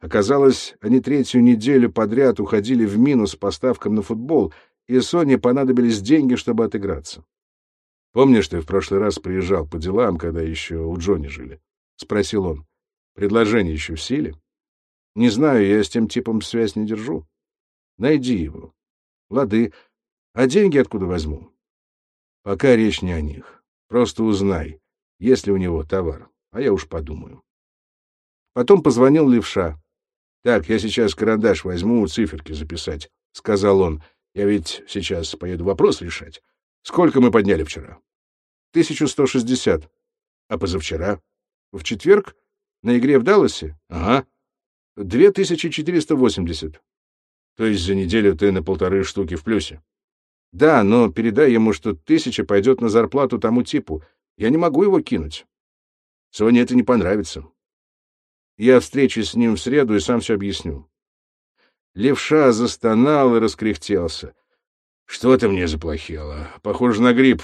Оказалось, они третью неделю подряд уходили в минус по ставкам на футбол, и Соне понадобились деньги, чтобы отыграться. «Помнишь, ты в прошлый раз приезжал по делам, когда еще у Джонни жили?» — спросил он. «Предложение еще в силе?» Не знаю, я с тем типом связь не держу. Найди его. Лады. А деньги откуда возьму? Пока речь не о них. Просто узнай, есть ли у него товар, а я уж подумаю. Потом позвонил левша. Так, я сейчас карандаш возьму, циферки записать, — сказал он. Я ведь сейчас поеду вопрос решать. Сколько мы подняли вчера? Тысячу сто шестьдесят. А позавчера? В четверг? На игре в Далласе? Ага. 2480. То есть за неделю ты на полторы штуки в плюсе. Да, но передай ему, что тысяча пойдет на зарплату тому типу. Я не могу его кинуть. Соне это не понравится. Я встречусь с ним в среду и сам все объясню. Левша застонал и раскряхтелся. Что ты мне заплохело? Похоже на грипп.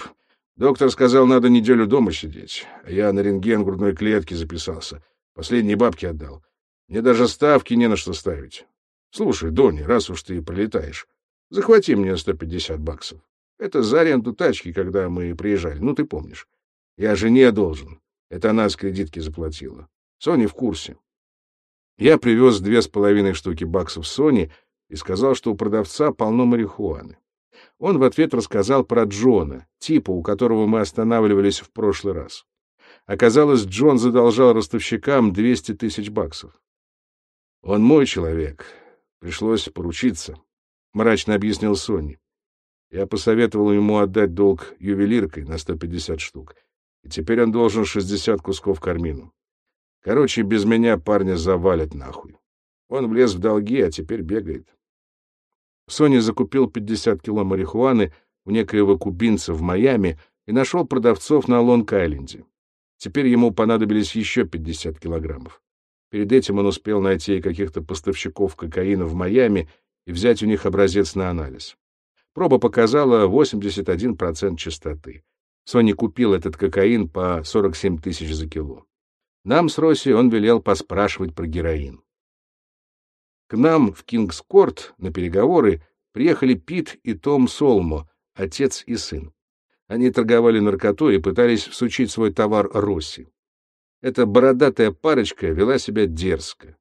Доктор сказал, надо неделю дома сидеть. Я на рентген грудной клетки записался. Последние бабки отдал. Мне даже ставки не на что ставить. Слушай, Донни, раз уж ты прилетаешь, захвати мне 150 баксов. Это за аренду тачки, когда мы приезжали, ну ты помнишь. Я жене должен. Это она с кредитки заплатила. Сони в курсе. Я привез две с половиной штуки баксов Сони и сказал, что у продавца полно марихуаны. Он в ответ рассказал про Джона, типа, у которого мы останавливались в прошлый раз. Оказалось, Джон задолжал ростовщикам 200 тысяч баксов. Он мой человек. Пришлось поручиться, — мрачно объяснил Сонни. Я посоветовал ему отдать долг ювелиркой на 150 штук, и теперь он должен 60 кусков кармину. Короче, без меня парня завалят нахуй. Он влез в долги, а теперь бегает. Сони закупил 50 кило марихуаны у некоего кубинца в Майами и нашел продавцов на Лонг-Айленде. Теперь ему понадобились еще 50 килограммов. Перед этим он успел найти каких-то поставщиков кокаина в Майами и взять у них образец на анализ. Проба показала 81% чистоты. Сони купил этот кокаин по 47 тысяч за кило. Нам с Росси он велел поспрашивать про героин. К нам в Кингскорт на переговоры приехали Пит и Том Солмо, отец и сын. Они торговали наркотой и пытались всучить свой товар Росси. Эта бородатая парочка вела себя дерзко.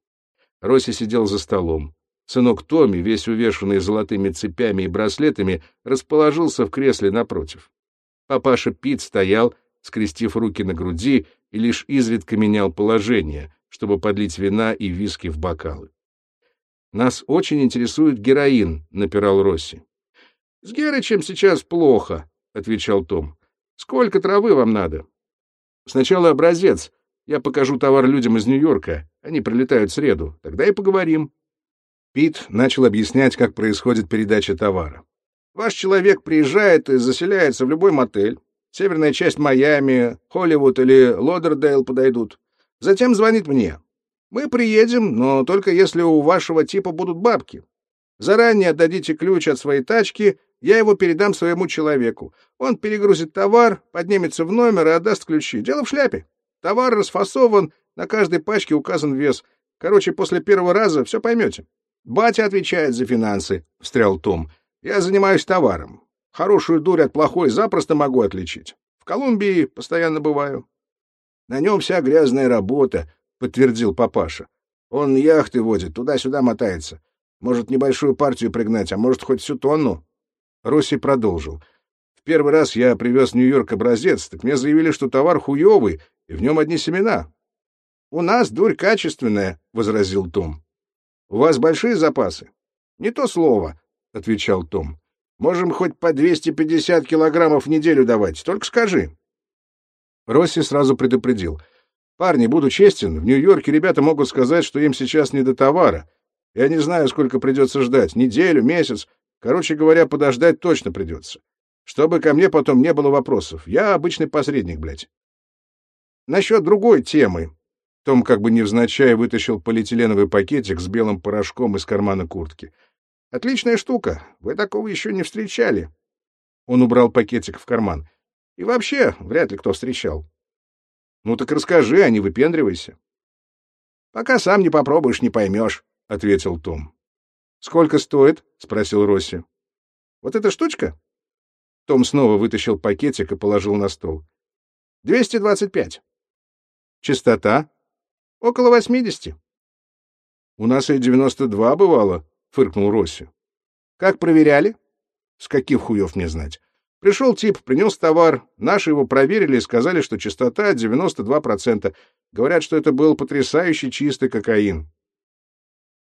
Росси сидел за столом. Сынок Томми, весь увешанный золотыми цепями и браслетами, расположился в кресле напротив. Папаша Пит стоял, скрестив руки на груди, и лишь изредка менял положение, чтобы подлить вина и виски в бокалы. «Нас очень интересует героин», — напирал Росси. «С Герычем сейчас плохо», — отвечал Том. «Сколько травы вам надо?» «Сначала образец. Я покажу товар людям из Нью-Йорка. Они прилетают в среду. Тогда и поговорим». Пит начал объяснять, как происходит передача товара. Ваш человек приезжает и заселяется в любой мотель. Северная часть Майами, Холливуд или Лодердейл подойдут. Затем звонит мне. Мы приедем, но только если у вашего типа будут бабки. Заранее отдадите ключ от своей тачки, я его передам своему человеку. Он перегрузит товар, поднимется в номер и отдаст ключи. Дело в шляпе. Товар расфасован, на каждой пачке указан вес. Короче, после первого раза все поймете. Батя отвечает за финансы, — встрял Том. Я занимаюсь товаром. Хорошую дурь от плохой запросто могу отличить. В Колумбии постоянно бываю. На нем вся грязная работа, — подтвердил папаша. Он яхты водит, туда-сюда мотается. Может, небольшую партию пригнать, а может, хоть всю тонну. Росси продолжил. В первый раз я привез в Нью-Йорк образец, так мне заявили, что товар хуёвый, и в нем одни семена. — У нас дурь качественная, — возразил Том. — У вас большие запасы? — Не то слово. — отвечал Том. «Можем хоть по 250 килограммов в неделю давать, только скажи». Росси сразу предупредил. «Парни, буду честен, в Нью-Йорке ребята могут сказать, что им сейчас не до товара. Я не знаю, сколько придется ждать, неделю, месяц. Короче говоря, подождать точно придется. Чтобы ко мне потом не было вопросов. Я обычный посредник, блядь». Насчет другой темы. Том как бы невзначай вытащил полиэтиленовый пакетик с белым порошком из кармана куртки — Отличная штука. Вы такого еще не встречали. Он убрал пакетик в карман. И вообще, вряд ли кто встречал. Ну так расскажи, а не выпендривайся. Пока сам не попробуешь, не поймешь, — ответил Том. Сколько стоит? — спросил Росси. Вот эта штучка? Том снова вытащил пакетик и положил на стол. Двести двадцать пять. Частота? Около восьмидесяти. У нас и девяносто два бывало, — фыркнул Росси. «Как проверяли?» «С каких хуев мне знать?» Пришел тип, принес товар, наши его проверили и сказали, что частота 92%. Говорят, что это был потрясающий чистый кокаин.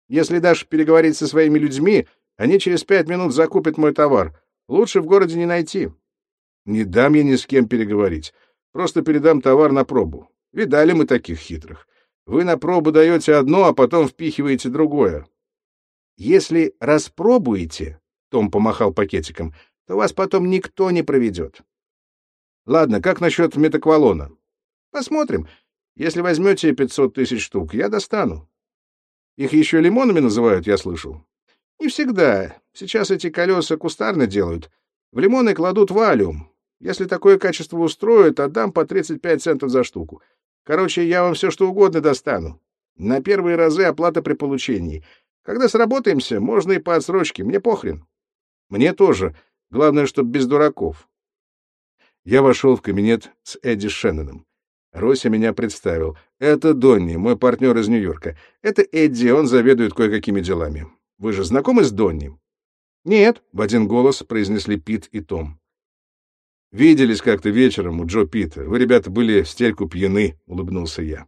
Если дашь переговорить со своими людьми, они через пять минут закупят мой товар. Лучше в городе не найти. Не дам я ни с кем переговорить. Просто передам товар на пробу. Видали мы таких хитрых. Вы на пробу даете одно, а потом впихиваете другое. Если распробуете, — Том помахал пакетиком, — то вас потом никто не проведет. Ладно, как насчет метаквалона? Посмотрим. Если возьмете 500 тысяч штук, я достану. Их еще лимонами называют, я слышал. Не всегда. Сейчас эти колеса кустарно делают. В лимоны кладут валиум. Если такое качество устроит, отдам по 35 центов за штуку. Короче, я вам все что угодно достану. На первые разы оплата при получении — когда сработаемся, можно и по отсрочке, мне похрен. Мне тоже. Главное, чтоб без дураков. Я вошел в кабинет с Эдди Шенноном. Рося меня представил. Это Донни, мой партнер из Нью-Йорка. Это Эдди, он заведует кое-какими делами. Вы же знакомы с Донни? Нет, в один голос произнесли Пит и Том. Виделись как-то вечером у Джо Пита. Вы, ребята, были в стельку пьяны, улыбнулся я.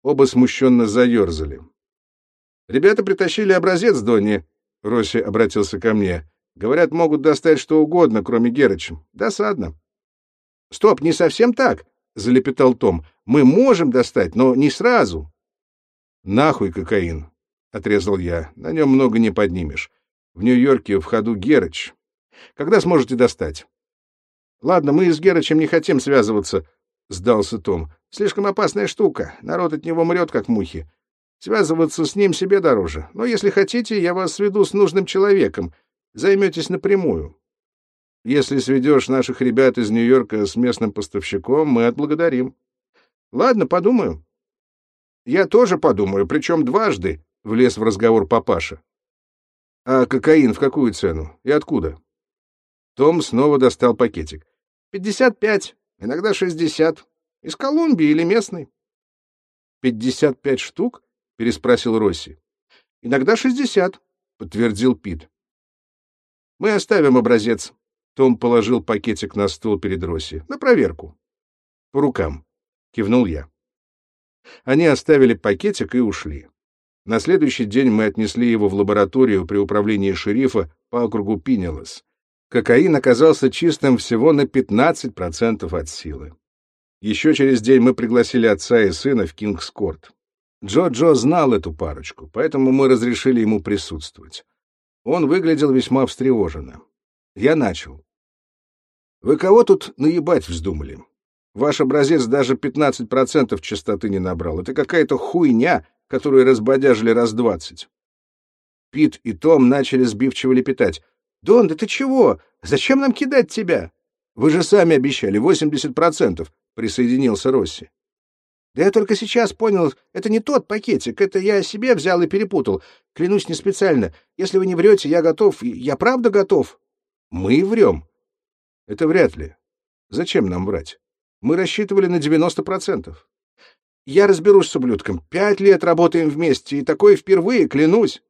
Оба смущенно заерзали. Ребята притащили образец Донни. Росси обратился ко мне. Говорят, могут достать что угодно, кроме Герыча. Досадно. Стоп, не совсем так, залепетал Том. Мы можем достать, но не сразу. Нахуй кокаин, отрезал я. На нем много не поднимешь. В Нью-Йорке в ходу Герыч. Когда сможете достать? Ладно, мы с Герычем не хотим связываться. — сдался Том. «Слишком опасная штука. Народ от него мрет, как мухи. Связываться с ним себе дороже. Но если хотите, я вас сведу с нужным человеком. Займетесь напрямую. Если сведешь наших ребят из Нью-Йорка с местным поставщиком, мы отблагодарим. Ладно, подумаю. Я тоже подумаю, причем дважды, — влез в разговор папаша. А кокаин в какую цену? И откуда? Том снова достал пакетик. Пятьдесят пять, иногда шестьдесят. Из Колумбии или местный. Пятьдесят пять штук? — переспросил Росси. Иногда шестьдесят, — подтвердил Пит. Мы оставим образец, том положил пакетик на стол перед Росси. «На проверку». «По рукам», — кивнул я. Они оставили пакетик и ушли. На следующий день мы отнесли его в лабораторию при управлении шерифа по округу Пинелос. Кокаин оказался чистым всего на 15% от силы. Еще через день мы пригласили отца и сына в Кингскорт. Джо-Джо знал эту парочку, поэтому мы разрешили ему присутствовать. Он выглядел весьма встревоженно. Я начал. Вы кого тут наебать вздумали? Ваш образец даже 15% частоты не набрал. Это какая-то хуйня, которую разбодяжили раз двадцать. Пит и Том начали сбивчиво лепетать. «Дон, да ты чего? Зачем нам кидать тебя?» «Вы же сами обещали 80%, — присоединился Росси. «Да я только сейчас понял, это не тот пакетик, это я себе взял и перепутал. Клянусь не специально. Если вы не врете, я готов, я правда готов». Мы врем. Это вряд ли. Зачем нам врать? Мы рассчитывали на 90%. Я разберусь с ублюдком. Пять лет работаем вместе, и такое впервые, клянусь.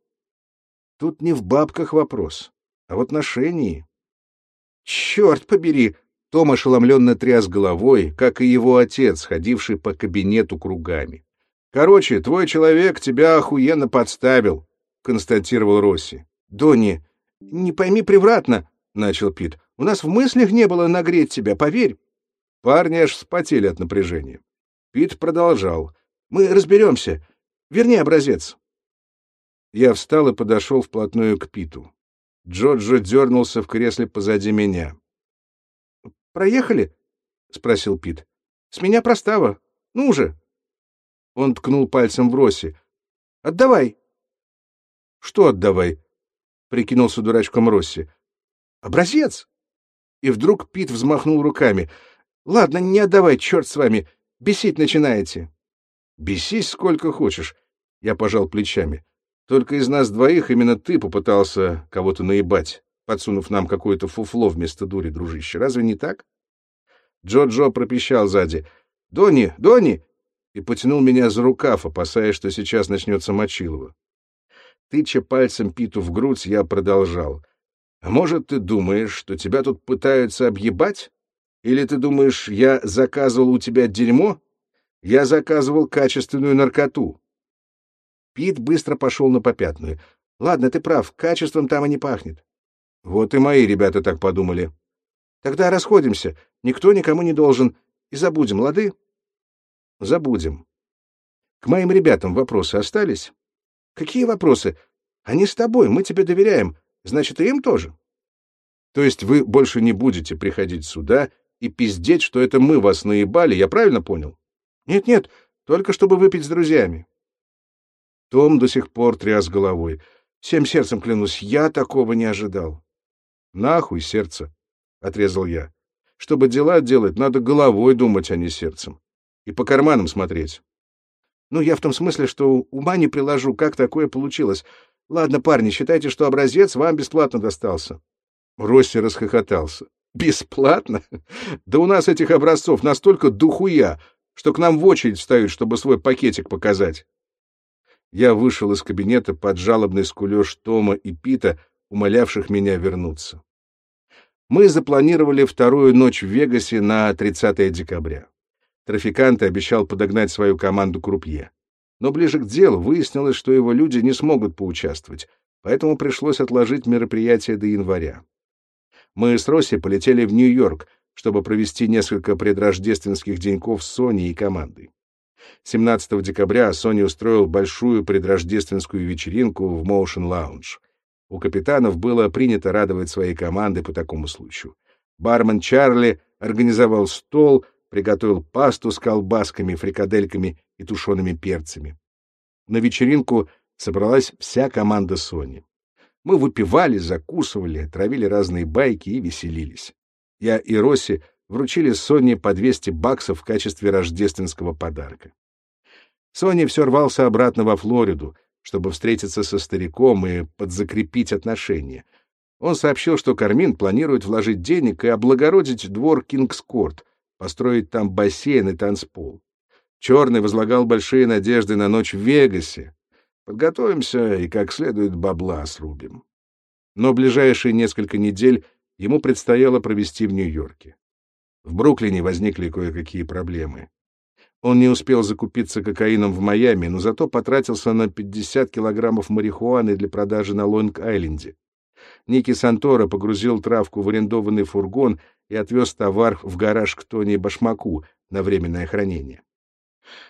Тут не в бабках вопрос, а в отношении. Черт побери! Том ошеломленно тряс головой, как и его отец, ходивший по кабинету кругами. Короче, твой человек тебя охуенно подставил, констатировал Росси. Донни, не пойми превратно, — начал Пит. — У нас в мыслях не было нагреть тебя, поверь. Парни аж вспотели от напряжения. Пит продолжал. — Мы разберемся. Верни образец. Я встал и подошел вплотную к Питу. Джоджо дернулся в кресле позади меня. — Проехали? — спросил Пит. — С меня простава. Ну же! Он ткнул пальцем в Росси. — Отдавай! — Что отдавай? — прикинулся дурачком Росси. Образец!» И вдруг Пит взмахнул руками. «Ладно, не отдавай, черт с вами, бесить начинаете». «Бесись сколько хочешь», — я пожал плечами. «Только из нас двоих именно ты попытался кого-то наебать, подсунув нам какое-то фуфло вместо дури, дружище. Разве не так?» Джо-Джо пропищал сзади. «Донни! Донни!» и потянул меня за рукав, опасаясь, что сейчас начнется мочилово. Тыча пальцем Питу в грудь, я продолжал — а может, ты думаешь, что тебя тут пытаются объебать? Или ты думаешь, я заказывал у тебя дерьмо? Я заказывал качественную наркоту. Пит быстро пошел на попятную. Ладно, ты прав, качеством там и не пахнет. Вот и мои ребята так подумали. Тогда расходимся. Никто никому не должен. И забудем, лады? Забудем. К моим ребятам вопросы остались? Какие вопросы? Они с тобой, мы тебе доверяем. Значит, и им тоже. То есть вы больше не будете приходить сюда и пиздеть, что это мы вас наебали, я правильно понял? Нет-нет, только чтобы выпить с друзьями. Том до сих пор тряс головой. Всем сердцем клянусь, я такого не ожидал. Нахуй сердце, — отрезал я. Чтобы дела делать, надо головой думать, а не сердцем. И по карманам смотреть. Ну, я в том смысле, что ума не приложу, как такое получилось. Ладно, парни, считайте, что образец вам бесплатно достался. Росси расхохотался. Бесплатно? Да у нас этих образцов настолько духуя, что к нам в очередь встают, чтобы свой пакетик показать. Я вышел из кабинета под жалобный скулеж Тома и Пита, умолявших меня вернуться. Мы запланировали вторую ночь в Вегасе на 30 декабря. Трафикант обещал подогнать свою команду крупье. Но ближе к делу выяснилось, что его люди не смогут поучаствовать, поэтому пришлось отложить мероприятие до января. Мы с Росси полетели в Нью-Йорк, чтобы провести несколько предрождественских деньков с Соней и командой. 17 декабря Сони устроил большую предрождественскую вечеринку в Motion Lounge. У капитанов было принято радовать свои команды по такому случаю. Бармен Чарли организовал стол, приготовил пасту с колбасками, фрикадельками и тушеными перцами. На вечеринку собралась вся команда Сони. Мы выпивали, закусывали, травили разные байки и веселились. Я и Росси вручили Соне по 200 баксов в качестве рождественского подарка. Сони все рвался обратно во Флориду, чтобы встретиться со стариком и подзакрепить отношения. Он сообщил, что Кармин планирует вложить денег и облагородить двор Кингскорт, построить там бассейн и танцпол. Черный возлагал большие надежды на ночь в Вегасе. Подготовимся и как следует бабла срубим. Но ближайшие несколько недель ему предстояло провести в Нью-Йорке. В Бруклине возникли кое-какие проблемы. Он не успел закупиться кокаином в Майами, но зато потратился на 50 килограммов марихуаны для продажи на Лонг-Айленде. Ники Сантора погрузил травку в арендованный фургон и отвез товар в гараж к Тони Башмаку на временное хранение.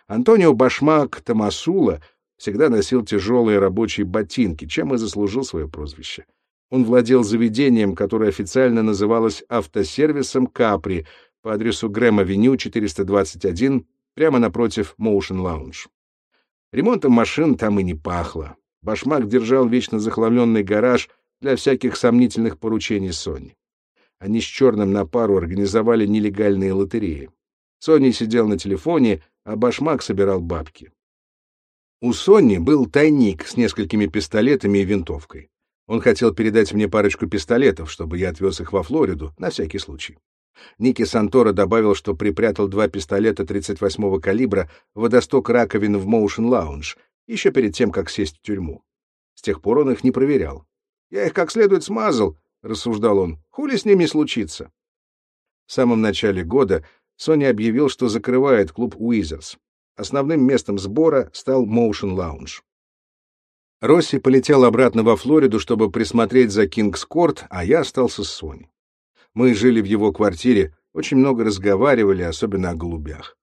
Антонио Башмак Тамасула всегда носил тяжелые рабочие ботинки, чем и заслужил свое прозвище. Он владел заведением, которое официально называлось автосервисом «Капри» по адресу Грэм-авеню 421 прямо напротив Motion Lounge. Ремонтом машин там и не пахло. Башмак держал вечно захламленный гараж для всяких сомнительных поручений Сони. Они с Черным на пару организовали нелегальные лотереи. Сони сидел на телефоне, а Башмак собирал бабки. У Сони был тайник с несколькими пистолетами и винтовкой. Он хотел передать мне парочку пистолетов, чтобы я отвез их во Флориду, на всякий случай. Ники Сантора добавил, что припрятал два пистолета 38-го калибра водосток раковины в Motion Lounge, еще перед тем, как сесть в тюрьму. С тех пор он их не проверял. «Я их как следует смазал», — рассуждал он. «Хули с ними случится?» В самом начале года Соня объявил, что закрывает клуб Уизерс. Основным местом сбора стал Motion Lounge. Росси полетел обратно во Флориду, чтобы присмотреть за Кингс-Корт, а я остался с Соней. Мы жили в его квартире, очень много разговаривали, особенно о голубях.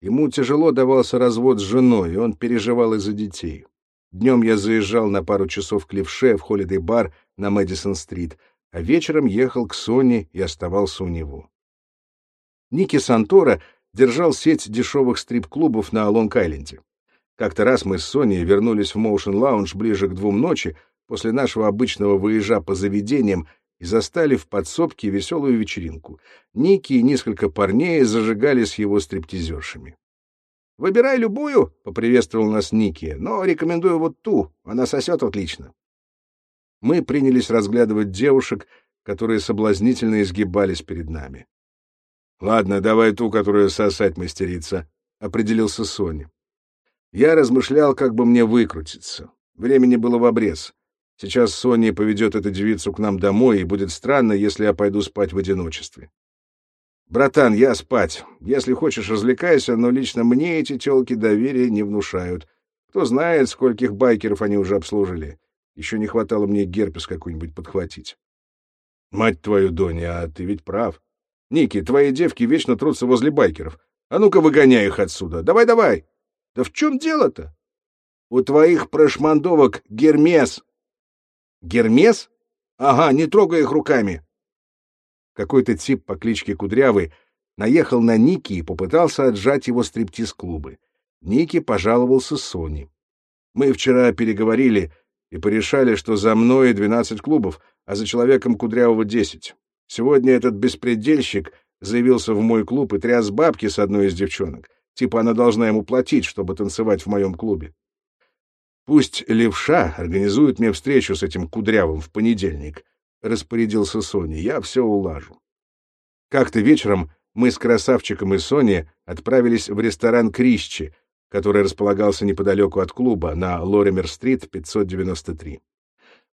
Ему тяжело давался развод с женой, и он переживал из-за детей. Днем я заезжал на пару часов к левше в холидей-бар на Мэдисон-стрит, а вечером ехал к Соне и оставался у него. Ники Сантора держал сеть дешевых стрип-клубов на Лонг-Айленде. Как-то раз мы с Соней вернулись в Motion Lounge ближе к двум ночи после нашего обычного выезжа по заведениям и застали в подсобке веселую вечеринку. Ники и несколько парней зажигали с его стриптизершами. «Выбирай любую», — поприветствовал нас Ники, — «но рекомендую вот ту, она сосет отлично». Мы принялись разглядывать девушек, которые соблазнительно изгибались перед нами. «Ладно, давай ту, которая сосать мастерица», — определился Соня. Я размышлял, как бы мне выкрутиться. Времени было в обрез. Сейчас Соня поведет эту девицу к нам домой, и будет странно, если я пойду спать в одиночестве. Братан, я спать. Если хочешь, развлекайся, но лично мне эти телки доверия не внушают. Кто знает, скольких байкеров они уже обслужили. Еще не хватало мне герпес какой-нибудь подхватить. Мать твою, Доня, а ты ведь прав. Ники, твои девки вечно трутся возле байкеров. А ну-ка выгоняй их отсюда. Давай-давай. Да в чем дело-то? У твоих прошмандовок Гермес Гермес? Ага, не трогай их руками. Какой-то тип по кличке Кудрявый наехал на Ники и попытался отжать его стриптиз-клубы. Ники пожаловался Соне. Мы вчера переговорили и порешали, что за мной 12 клубов, а за человеком Кудрявого 10. Сегодня этот беспредельщик заявился в мой клуб и тряс бабки с одной из девчонок. Типа она должна ему платить, чтобы танцевать в моем клубе. Пусть левша организует мне встречу с этим кудрявым в понедельник, — распорядился Соня. Я все улажу. Как-то вечером мы с красавчиком и Соней отправились в ресторан Крищи, который располагался неподалеку от клуба на Лоример-стрит, 593.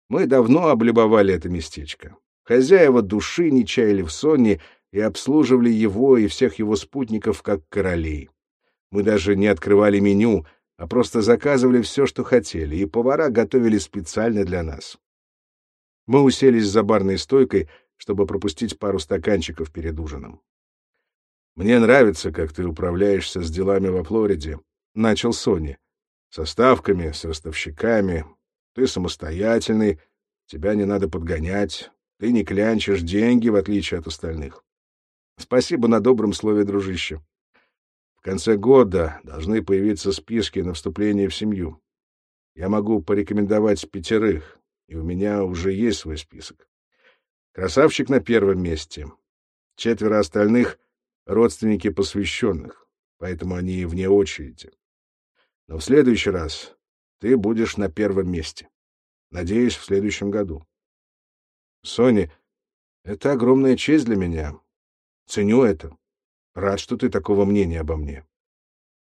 Мы давно облюбовали это местечко. Хозяева души не чаяли в Соне и обслуживали его и всех его спутников как королей. Мы даже не открывали меню, а просто заказывали все, что хотели, и повара готовили специально для нас. Мы уселись за барной стойкой, чтобы пропустить пару стаканчиков перед ужином. «Мне нравится, как ты управляешься с делами во Флориде», — начал Сони. «Со ставками, с ростовщиками. Ты самостоятельный, тебя не надо подгонять, ты не клянчишь деньги, в отличие от остальных. Спасибо на добром слове, дружище. Конце года должны появиться списки на вступление в семью. Я могу порекомендовать пятерых, и у меня уже есть свой список. Красавчик на первом месте. Четверо остальных — родственники посвященных, поэтому они вне очереди. Но в следующий раз ты будешь на первом месте. Надеюсь, в следующем году. Сони, это огромная честь для меня. Ценю это. Рад, что ты такого мнения обо мне.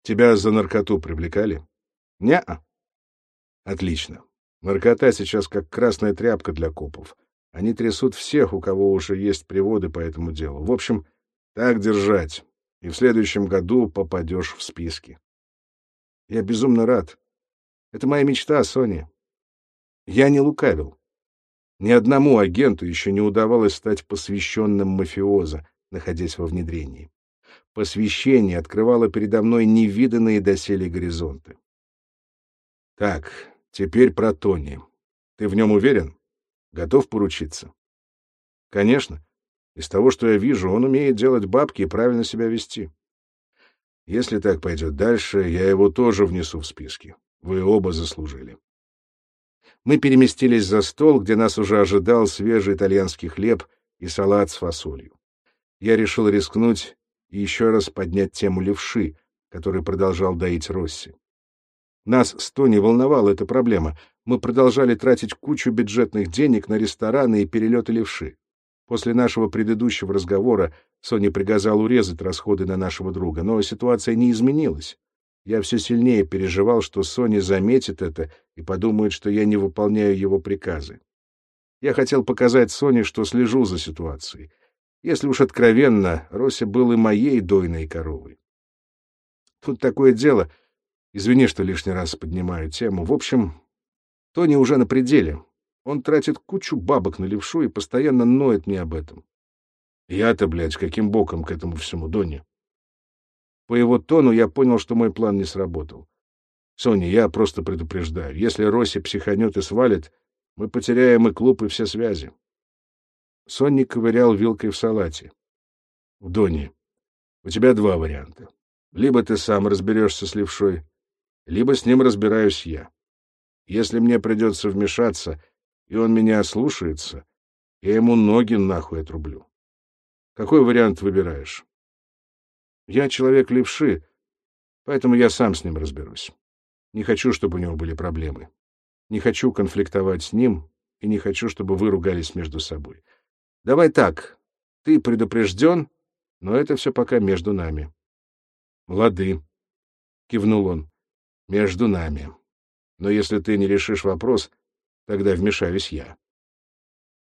Тебя за наркоту привлекали? Не-а. Отлично. Наркота сейчас как красная тряпка для копов. Они трясут всех, у кого уже есть приводы по этому делу. В общем, так держать. И в следующем году попадешь в списки. Я безумно рад. Это моя мечта, Соня. Я не лукавил. Ни одному агенту еще не удавалось стать посвященным мафиоза, находясь во внедрении. Посвящение открывало передо мной невиданные доселе горизонты. Так, теперь про Тони. Ты в нем уверен? Готов поручиться? Конечно. Из того, что я вижу, он умеет делать бабки и правильно себя вести. Если так пойдет дальше, я его тоже внесу в списки. Вы оба заслужили. Мы переместились за стол, где нас уже ожидал свежий итальянский хлеб и салат с фасолью. Я решил рискнуть и еще раз поднять тему левши, который продолжал доить Росси. Нас с Тони волновала эта проблема. Мы продолжали тратить кучу бюджетных денег на рестораны и перелеты левши. После нашего предыдущего разговора Сони приказал урезать расходы на нашего друга, но ситуация не изменилась. Я все сильнее переживал, что Сони заметит это и подумает, что я не выполняю его приказы. Я хотел показать Соне, что слежу за ситуацией. Если уж откровенно, Рося был и моей дойной коровой. Тут такое дело. Извини, что лишний раз поднимаю тему. В общем, Тони уже на пределе. Он тратит кучу бабок на левшу и постоянно ноет мне об этом. Я-то, блядь, каким боком к этому всему, Донни? По его тону я понял, что мой план не сработал. Соня, я просто предупреждаю. Если Росси психанет и свалит, мы потеряем и клуб, и все связи. Сонни ковырял вилкой в салате. — Донни, у тебя два варианта. Либо ты сам разберешься с левшой, либо с ним разбираюсь я. Если мне придется вмешаться, и он меня ослушается, я ему ноги нахуй отрублю. Какой вариант выбираешь? Я человек левши, поэтому я сам с ним разберусь. Не хочу, чтобы у него были проблемы. Не хочу конфликтовать с ним и не хочу, чтобы вы ругались между собой. Давай так. Ты предупрежден, но это все пока между нами. Лады, кивнул он. Между нами. Но если ты не решишь вопрос, тогда вмешаюсь я.